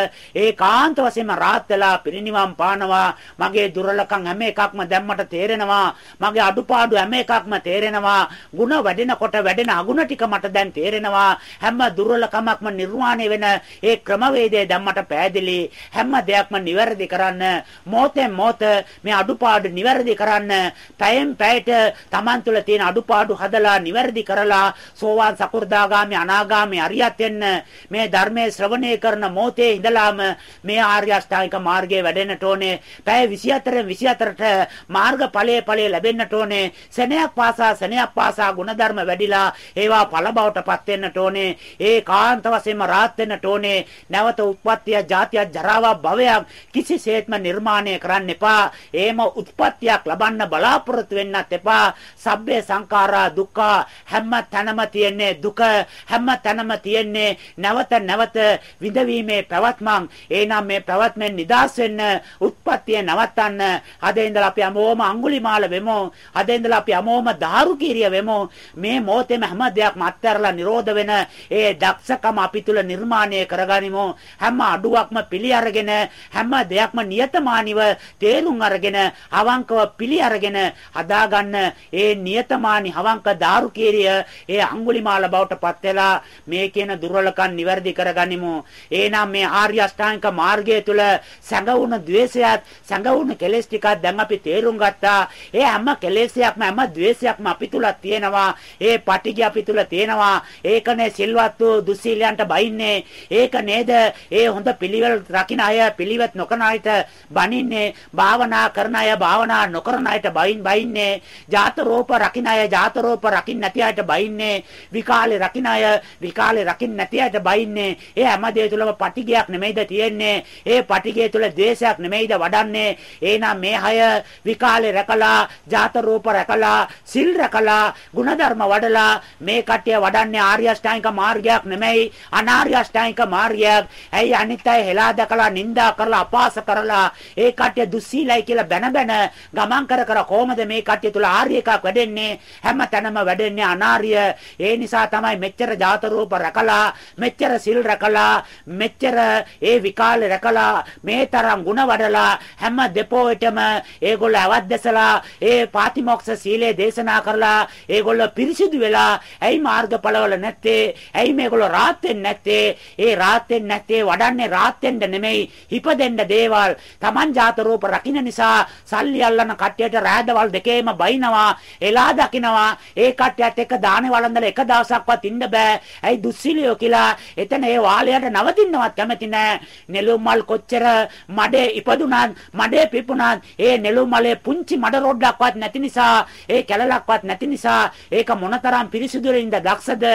ඒකාන්ත වශයෙන්ම රාත් වෙලා පිරිණිවන් පානවා මගේ දුර්ලකම් හැම එකක්ම දැම්මට තේරෙනවා මගේ අඩුපාඩු හැම එකක්ම තේරෙනවා ಗುಣ වැඩෙනකොට වැඩෙන අගුණ ටික මට දැන් තේරෙනවා හැම දුර්ලකමක්ම නිර්වාණය වෙන ඒ ක්‍රමවේදය දැම්මට පෑදෙලි හැම දෙයක්ම නිවැරදි කරන්න මොතෙන් මොත මේ අඩුපාඩු නිවැරදි කරන්න පැයෙන් පැයට Taman තුල තියෙන අඩුපාඩු හදලා නිවැරදි කරලා සෝවාන් සකු르දාගාමි අනාගාමි අරියත් වෙන්න මේ ධර්මයේ ශ්‍රවණය කරන මොතේ ඉඳලාම මේ ආර්ය අෂ්ටාංගික මාර්ගයේ වැඩෙන්නට ඕනේ. පැය 24 24ට මාර්ගඵලයේ ඵලයේ ලැබෙන්නට ඕනේ. සෙනයක් පාසා සෙනයක් පාසා ಗುಣධර්ම වැඩිලා ඒවා ඵල බවටපත් වෙන්නට ඕනේ. ඒකාන්ත වශයෙන්ම රාත් වෙන්නට ඕනේ. නැවත උත්පත්තිය ජාතිය ජරාව භවයක් කිසිසේත්ම නිර්මාණය කරන්න එපා. එහෙම උත්පත්තියක් ලබන්න බලාපොරොත්තු වෙන්නත් එපා. සබ්බේ සංඛාරා දුක්ඛ. හැම තැනම තියෙන්නේ දුක. හැම තැනම තියෙන්නේ නැවත නැවත විඳවීමේ පැවැත්මක්. එහෙනම් මේ පැවැත්මෙන් නිදහස් වෙන්න උත්පත්තිය නවත්තන්න. අද ඉඳලා අපි හැමෝම අඟුලිමාල වෙමු. අද ඉඳලා අපි හැමෝම දාරුකීරිය වෙමු. මේ මොහොතේම හැම දෙයක්ම අත්හැරලා නිරෝධ වෙන ඒ දක්ෂකම අපි තුල නිර්මාණය කරගනිමු. හැම අඩුවක්ම පිළි අරගෙන හැම දෙයක්ම නියතමානීව තේරුම් අරගෙන අවංකව පිළි අරගෙන හදාගන්න ඒ නියතමානී අවංක දාරුකීරිය ඒ අඟුලිමාල බවට පත් වෙලා මේ කියන දුර්වලකම් නිවැරදි කරගනිමු. එහෙනම් මේ ආර්ය අෂ්ටාංගික මාර්ගය තුල සැඟවුණු द्वේෂයත් සැඟවුණු කෙලෙස් ටිකක් දැන් අපි තේරුම් ගත්තා. ඒ හැම කෙලෙස්යක්ම හැම द्वේෂයක්ම අපි තුල තියෙනවා. ඒ පටිගය අපි තුල තියෙනවා. ඒකනේ සිල්වත් වූ දුස්සීලයන්ට බයින්නේ. ඒක නේද? ඒ හොඳ පිළිවෙල රකින්න අය පිළිවෙත් නොකන අයට බනින්නේ. භාවනා කරන අය භාවනා නොකරන අයට බයින් බයින්නේ. ජාත රූප රකින්න අය ජාත රූප රකින්න නැති අයට බයින්නේ. විකාලේ රකින්න අය විකාලේ රකින්න නැති අයට බයින්නේ. ඒ හැම දෙය තුලම පටිගයක් නෙමෙයිද තියෙන්නේ. ඒ පටිගය තුල ද්වේෂයක් නෙමෙයිද වඩන්නේ? එහෙනම් මේ හය විකාලේ රැකලා ජාත රූප රැකලා සිල් රැකලා ಗುಣධර්ම වඩලා මේ කට්ටිය වඩන්නේ ආර්ය අෂ්ටාංගික මාර්ගයක් නෙමෙයි අනාර්ය අෂ්ටාංගික මාර්ගයක්. ඇයි අනිත් අය හෙලා දැකලා නිඳා කරලා අපාස කරලා ඒ කට්ටිය දුස්සීලයි කියලා බැන බැන ගමන් කර කර කොහමද මේ කට්ටිය තුල ආර්ය එකක් වැඩෙන්නේ? හැම තැනම වැඩෙන්නේ අනාර්ය. ඒ නිසා තමයි මෙච්චර ජාත රූප රැකලා මෙච්චර සිල් රැකලා මෙච්චර ඒ විකාලේ රැකලා මේ තරම් ಗುಣ වඩලා හැම දෙපොයටම ඒගොල්ලෝ අවද්දසලා ඒ පාතිමොක්ෂ සීලය දේශනා කරලා ඒගොල්ලෝ පිරිසිදු වෙලා ඇයි මාර්ගඵලවල නැත්තේ? ඇයි මේගොල්ලෝ රාත් වෙන්නේ නැත්තේ? ඒ රාත් වෙන්නේ නැත්තේ වඩන්නේ රාත් වෙන්න නෙමෙයි හිපදෙන්න දේවල්. Taman ජාත රූප රකින්න නිසා සල්ලි අල්ලන කට්ටියට රෑදවල් දෙකේම බයිනවා එලා දකින්නවා ඒ කට්ටියත් එක්ක දානේ වළඳලා එක දවසක්වත් ඉන්න බෑ. ඇයි දුස්සීලියෝ කියලා? එතන ඒ වාලයට නවතින්නවත් කැමති නෑ. නෙළුම් මල් කොච්චර මඩේ ඉපදුනත් මඩේ පිපුණත් ඒ නෙළුම් මලේ පුංචි මඩ රොඩක්වත් නැති නිසා ඒ කැලලක්වත් නැති නිසා ඒක මොනතරම් පිරිසිදුරින්ද දක්ෂද?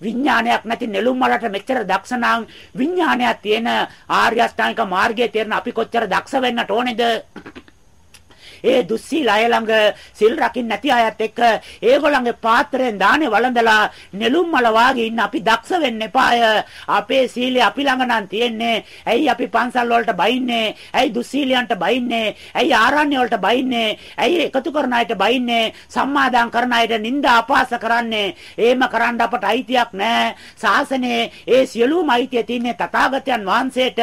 විඥානයක් නැති නෙළුම් මලට මෙච්චර දක්ෂ නම් විඥානයක් තියෙන ආර්ය අෂ්ටාංගික මාර්ගයේ තේරෙන අපි කොච්චර දක්ෂ වෙන්නට ඕනේද? ඒ දුස්සීල අය ළඟ සිල් රකින්න නැති අයත් එක්ක ඒගොල්ලන්ගේ පාත්‍රයෙන් දානේ වළඳලා නෙළුම් මල වාගේ ඉන්න අපි දක්ෂ වෙන්න එපාය. අපේ සීලය අපි ළඟ නම් තියෙන්නේ. ඇයි අපි පන්සල් වලට බයින්නේ? ඇයි දුස්සීලයන්ට බයින්නේ? ඇයි ආරණ්‍ය වලට බයින්නේ? ඇයි එකතු කරන අයට බයින්නේ? සම්මාදම් කරන අයට නිନ୍ଦා අපාස කරන්නේ? එහෙම කරන්න අපට අයිතියක් නැහැ. ශාසනයේ ඒ සියලුම අයිතිය තින්නේ තථාගතයන් වහන්සේට.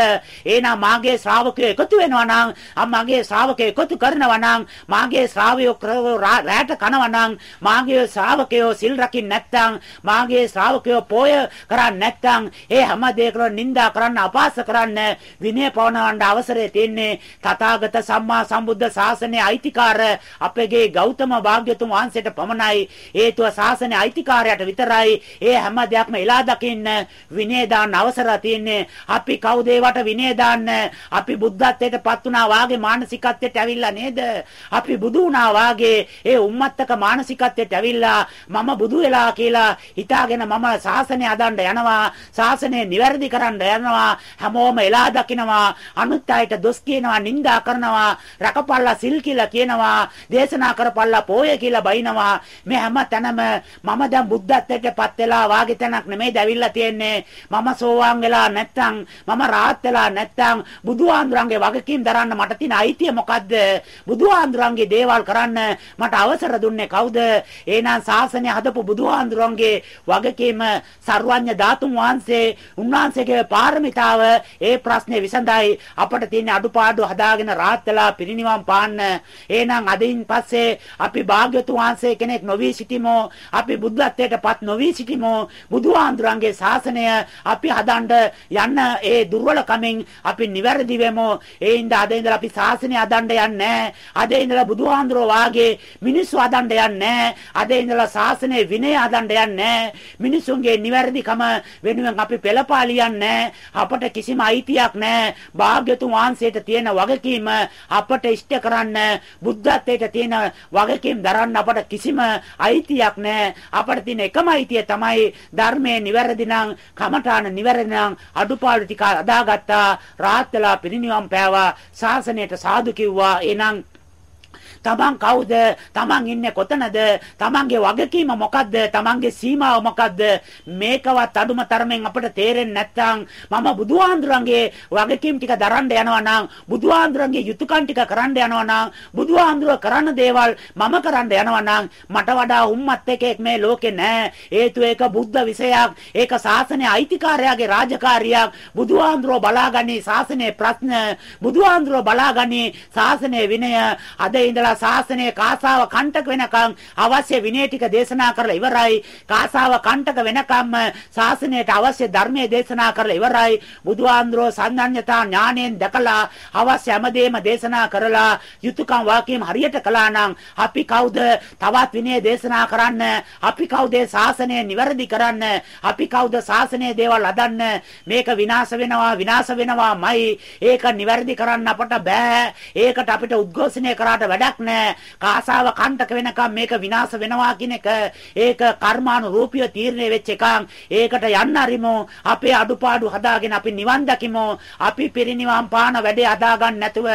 එහෙනම් මාගේ ශ්‍රාවකයෝ එකතු වෙනවා නම් අම්මගේ ශ්‍රාවකයෝ එකතු කරනවා නම් නම් මාගේ ශ්‍රාවකයෝ රැට කනවා නම් මාගේ ශ්‍රාවකයෝ සිල් රකින්න නැත්නම් මාගේ ශ්‍රාවකයෝ පෝය කරන්නේ නැත්නම් ඒ හැම දෙයකම නිඳා කරන්න අපාස කරන්න විනය පවනවන්න අවසරය තියෙන්නේ තථාගත සම්මා සම්බුද්ධ ශාසනයේ අයිතිකාර අපගේ ගෞතම භාග්‍යතුන් වහන්සේට පමණයි. හේතුව ශාසනයේ අයිතිකාරයට විතරයි. ඒ හැම දෙයක්ම එලා දකින්න විනය දාන්න අවසර තියෙන්නේ. අපි කවුද ඒවට විනය දාන්න? අපි බුද්ධත්වයට පත් වුණා වාගේ මානසිකත්වයට ඇවිල්ලා නේද? අපි බුදු වුණා වාගේ ඒ උම්මත්තක මානසිකත්වයට ඇවිල්ලා මම බුදු වෙලා කියලා හිතාගෙන මම ශාසනය අදන්න යනවා ශාසනය නිවැරදි කරන්න යනවා හැමෝම එලා දකිනවා අනුත් අයට දොස් කියනවා නිඳා කරනවා රකපල්ලා සිල් කියලා කියනවා දේශනා කරපල්ලා පෝය කියලා බයිනවා. මේ හැම තැනම මම දැන් බුද්ධත්වයට පත් වෙලා වාගේ තැනක් නෙමෙයි දැවිල්ලා තියෙන්නේ. මම සෝවාන් වෙලා නැත්තම් මම රාහත් වෙලා නැත්තම් බුදුහාඳුරන්ගේ වගකීම් දරන්න මට තියෙන අයිතිය මොකද්ද? බුදුහාඳුරන්ගේ දේවල් කරන්න මට අවසර දුන්නේ කවුද? එහෙනම් ශාසනය හදපු බුදුහාඳුරන්ගේ වගකීම සර්වඥ ධාතුන් වහන්සේ උන්වහන්සේගේ පාරමිතාව ඒ ප්‍රශ්නේ විසඳයි. අපට තියෙන අඩුපාඩු හදාගෙන රාහත් වෙලා පිරිනිවන් පාන්න. එහෙනම් අදින් පස්සේ අපි භාග්‍යතුන් වහන්සේ කෙනෙක් නොවි සිටිමු. අපි බුද්ධත්වයටපත් නොවි සිටිමු. බුදුහාඳුරන්ගේ ශාසනය අපි හදන්න යන්න ඒ දුර්වලකමෙන් අපි නිවැරදි වෙමු. ඒ ඉඳ අද ඉඳලා අපි ශාසනය හදන්න යන්නේ අද ඉඳලා බුදුහාඳුරෝ වාගේ මිනිස්සු හදන්න යන්නේ. අද ඉඳලා ශාසනයේ විනය හදන්න යන්නේ. මිනිසුන්ගේ නිවැරදිකම වෙනුවෙන් අපි පෙළපාලියන්නේ අපට කිසිම අයිතියක් නැහැ. භාග්‍යතුන් වහන්සේට තියෙන වගකීම අපට ඉෂ්ට කරන්න බුද්ධත්වයට තියෙන වගකීම් දරන්න අපට කිසිම අයිතියක් නැහැ. අපට තියෙන එකම අයිතිය තමයි ධර්මයේ නිවැරදි නම් කමඨාන නිවැරදි නම් අඩුපාඩු ටික අදාගත්තා. රාහත් වෙලා පිරිනිවන් පෑවා. ශාසනයට සාදු කිව්වා. එහෙනම් තමන් කවුද? තමන් ඉන්නේ කොතනද? තමන්ගේ වගකීම මොකද්ද? තමන්ගේ සීමාව මොකද්ද? මේකවත් අඩුම තරමෙන් අපිට තේරෙන්නේ නැත්නම් මම බුදුහාඳුරන්ගේ වගකීම් ටික දරන්න යනවා නම් බුදුහාඳුරන්ගේ යුතුයකම් ටික කරන්න යනවා නම් බුදුහාඳුර කරන දේවල් මම කරන්න යනවා නම් මට වඩා උම්මත් එකෙක් මේ ලෝකේ නැහැ. හේතුව ඒක බුද්ධ විෂයක්. ඒක ශාසනයේ අයිතිකාරයාගේ රාජකාරියක්. බුදුහාඳුරෝ බලාගනි ශාසනයේ ප්‍රශ්න. බුදුහාඳුරෝ බලාගනි ශාසනයේ විනය. අද ඉඳලා ඉඳලා ශාසනය කාසාව කණ්ඩක වෙනකන් අවශ්‍ය විනය ටික දේශනා කරලා ඉවරයි. කාසාව කණ්ඩක වෙනකම්ම ශාසනයට අවශ්‍ය ධර්මයේ දේශනා කරලා ඉවරයි. බුදුආන්දරෝ සම්ඥාන්‍යතා ඥාණයෙන් දැකලා අවශ්‍ය හැමදේම දේශනා කරලා යුතුයකම් වාක්‍යම් හරියට කළා නම් අපි කවුද තවත් විනය දේශනා කරන්න? අපි කවුද ශාසනය නිවැරදි කරන්න? අපි කවුද ශාසනයේ දේවල් හදන්න? මේක විනාශ වෙනවා විනාශ වෙනවාමයි. ඒක නිවැරදි කරන්න අපට බෑ. ඒකට අපිට උද්ඝෝෂණය කරාට වැඩක් නෑ. කාසාව කණ්ඩක වෙනකම් මේක විනාශ වෙනවා කියන එක ඒක කර්මානුරූපීව තීරණය වෙච්ච එකක්. ඒකට යන්න අරිමු. අපේ අඩුපාඩු හදාගෙන අපි නිවන් දකිමු. අපි පිරිනිවන් පාන වැඩේ අදාගන්න නැතුව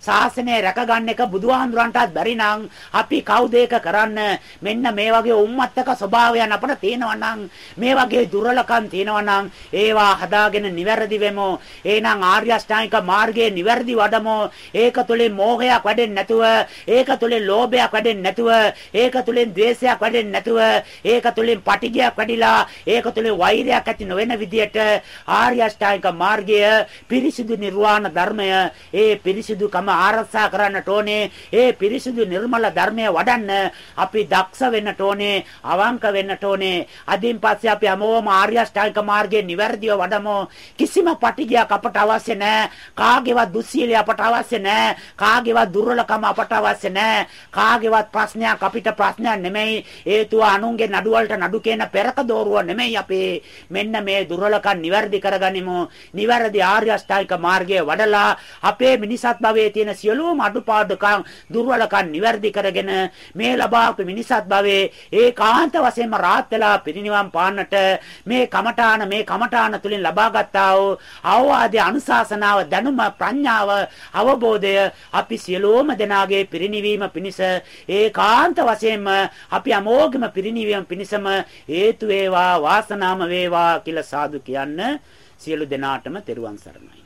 ශාසනය රැකගන්න එක බුදුහාමුදුරන්ටත් බැරි නම් අපි කවුද ඒක කරන්න? මෙන්න මේ වගේ උම්මත්තක ස්වභාවයන් අපිට තියෙනවා නම් මේ වගේ දුර්වලකම් තියෙනවා නම් ඒවා හදාගෙන නිවැරදි වෙමු. එහෙනම් ආර්ය අෂ්ටාංගික මාර්ගයේ නිවැරදි වඩමු. ඒක තුළින් මෝහයක් වැඩෙන්නේ නැතුව ඒක තුලින් ලෝභයක් වැඩෙන්නේ නැතුව, ඒක තුලින් ද්වේෂයක් වැඩෙන්නේ නැතුව, ඒක තුලින් පටිඝයක් වැඩිලා, ඒක තුලින් වෛරයක් ඇති නොවන විදියට ආර්ය අෂ්ටාංගික මාර්ගය පිරිසිදු නිර්වාණ ධර්මය, ඒ පිරිසිදුකම ආරක්ෂා කරන්නට ඕනේ. ඒ පිරිසිදු නිර්මල ධර්මය වඩන්න අපි දක්ෂ වෙන්නට ඕනේ, අවංක වෙන්නට ඕනේ. අදින් පස්සේ අපි හැමෝම ආර්ය අෂ්ටාංගික මාර්ගයේ නිවැරදිව වඩමු. කිසිම පටිඝයක් අපට අවශ්‍ය නැහැ. කාගේවත් දුස්සීලිය අපට අවශ්‍ය නැහැ. කාගේවත් දුර්වලකම අපට අවශ්‍ය අවශ්‍ය නැහැ. කාගේවත් ප්‍රශ්නයක් අපිට ප්‍රශ්නයක් නෙමෙයි. හේතුව අනුන්ගේ නඩු වලට නඩු කියන පෙරක දෝරුව නෙමෙයි අපේ. මෙන්න මේ දුර්වලකම් નિවර්දි කරගනිමු. નિවර්දි ආර්ය අෂ්ටායික මාර්ගයේ වඩලා අපේ මිනිසත් භවයේ තියෙන සියලුම අඩුපාඩුකම් දුර්වලකම් નિවර්දි කරගෙන මේ ලබාපු මිනිසත් භවයේ ඒකාන්ත වශයෙන්ම රාත් වෙලා පිරිනිවන් පාන්නට මේ කමඨාන මේ කමඨාන තුලින් ලබාගත්තා වූ අවවාදී අනුශාසනාව දැනුම ප්‍රඥාව අවබෝධය අපි සියලුම දෙනාගේ පිරිනිවන් පිරිණිවීම පිණිස ඒකාන්ත වශයෙන්ම අපි අමෝඝම පිරිණිවීම පිණිසම හේතු වේවා වාසනාම වේවා කියලා සාදු කියන්න සියලු දෙනාටම තෙරුවන් සරණයි.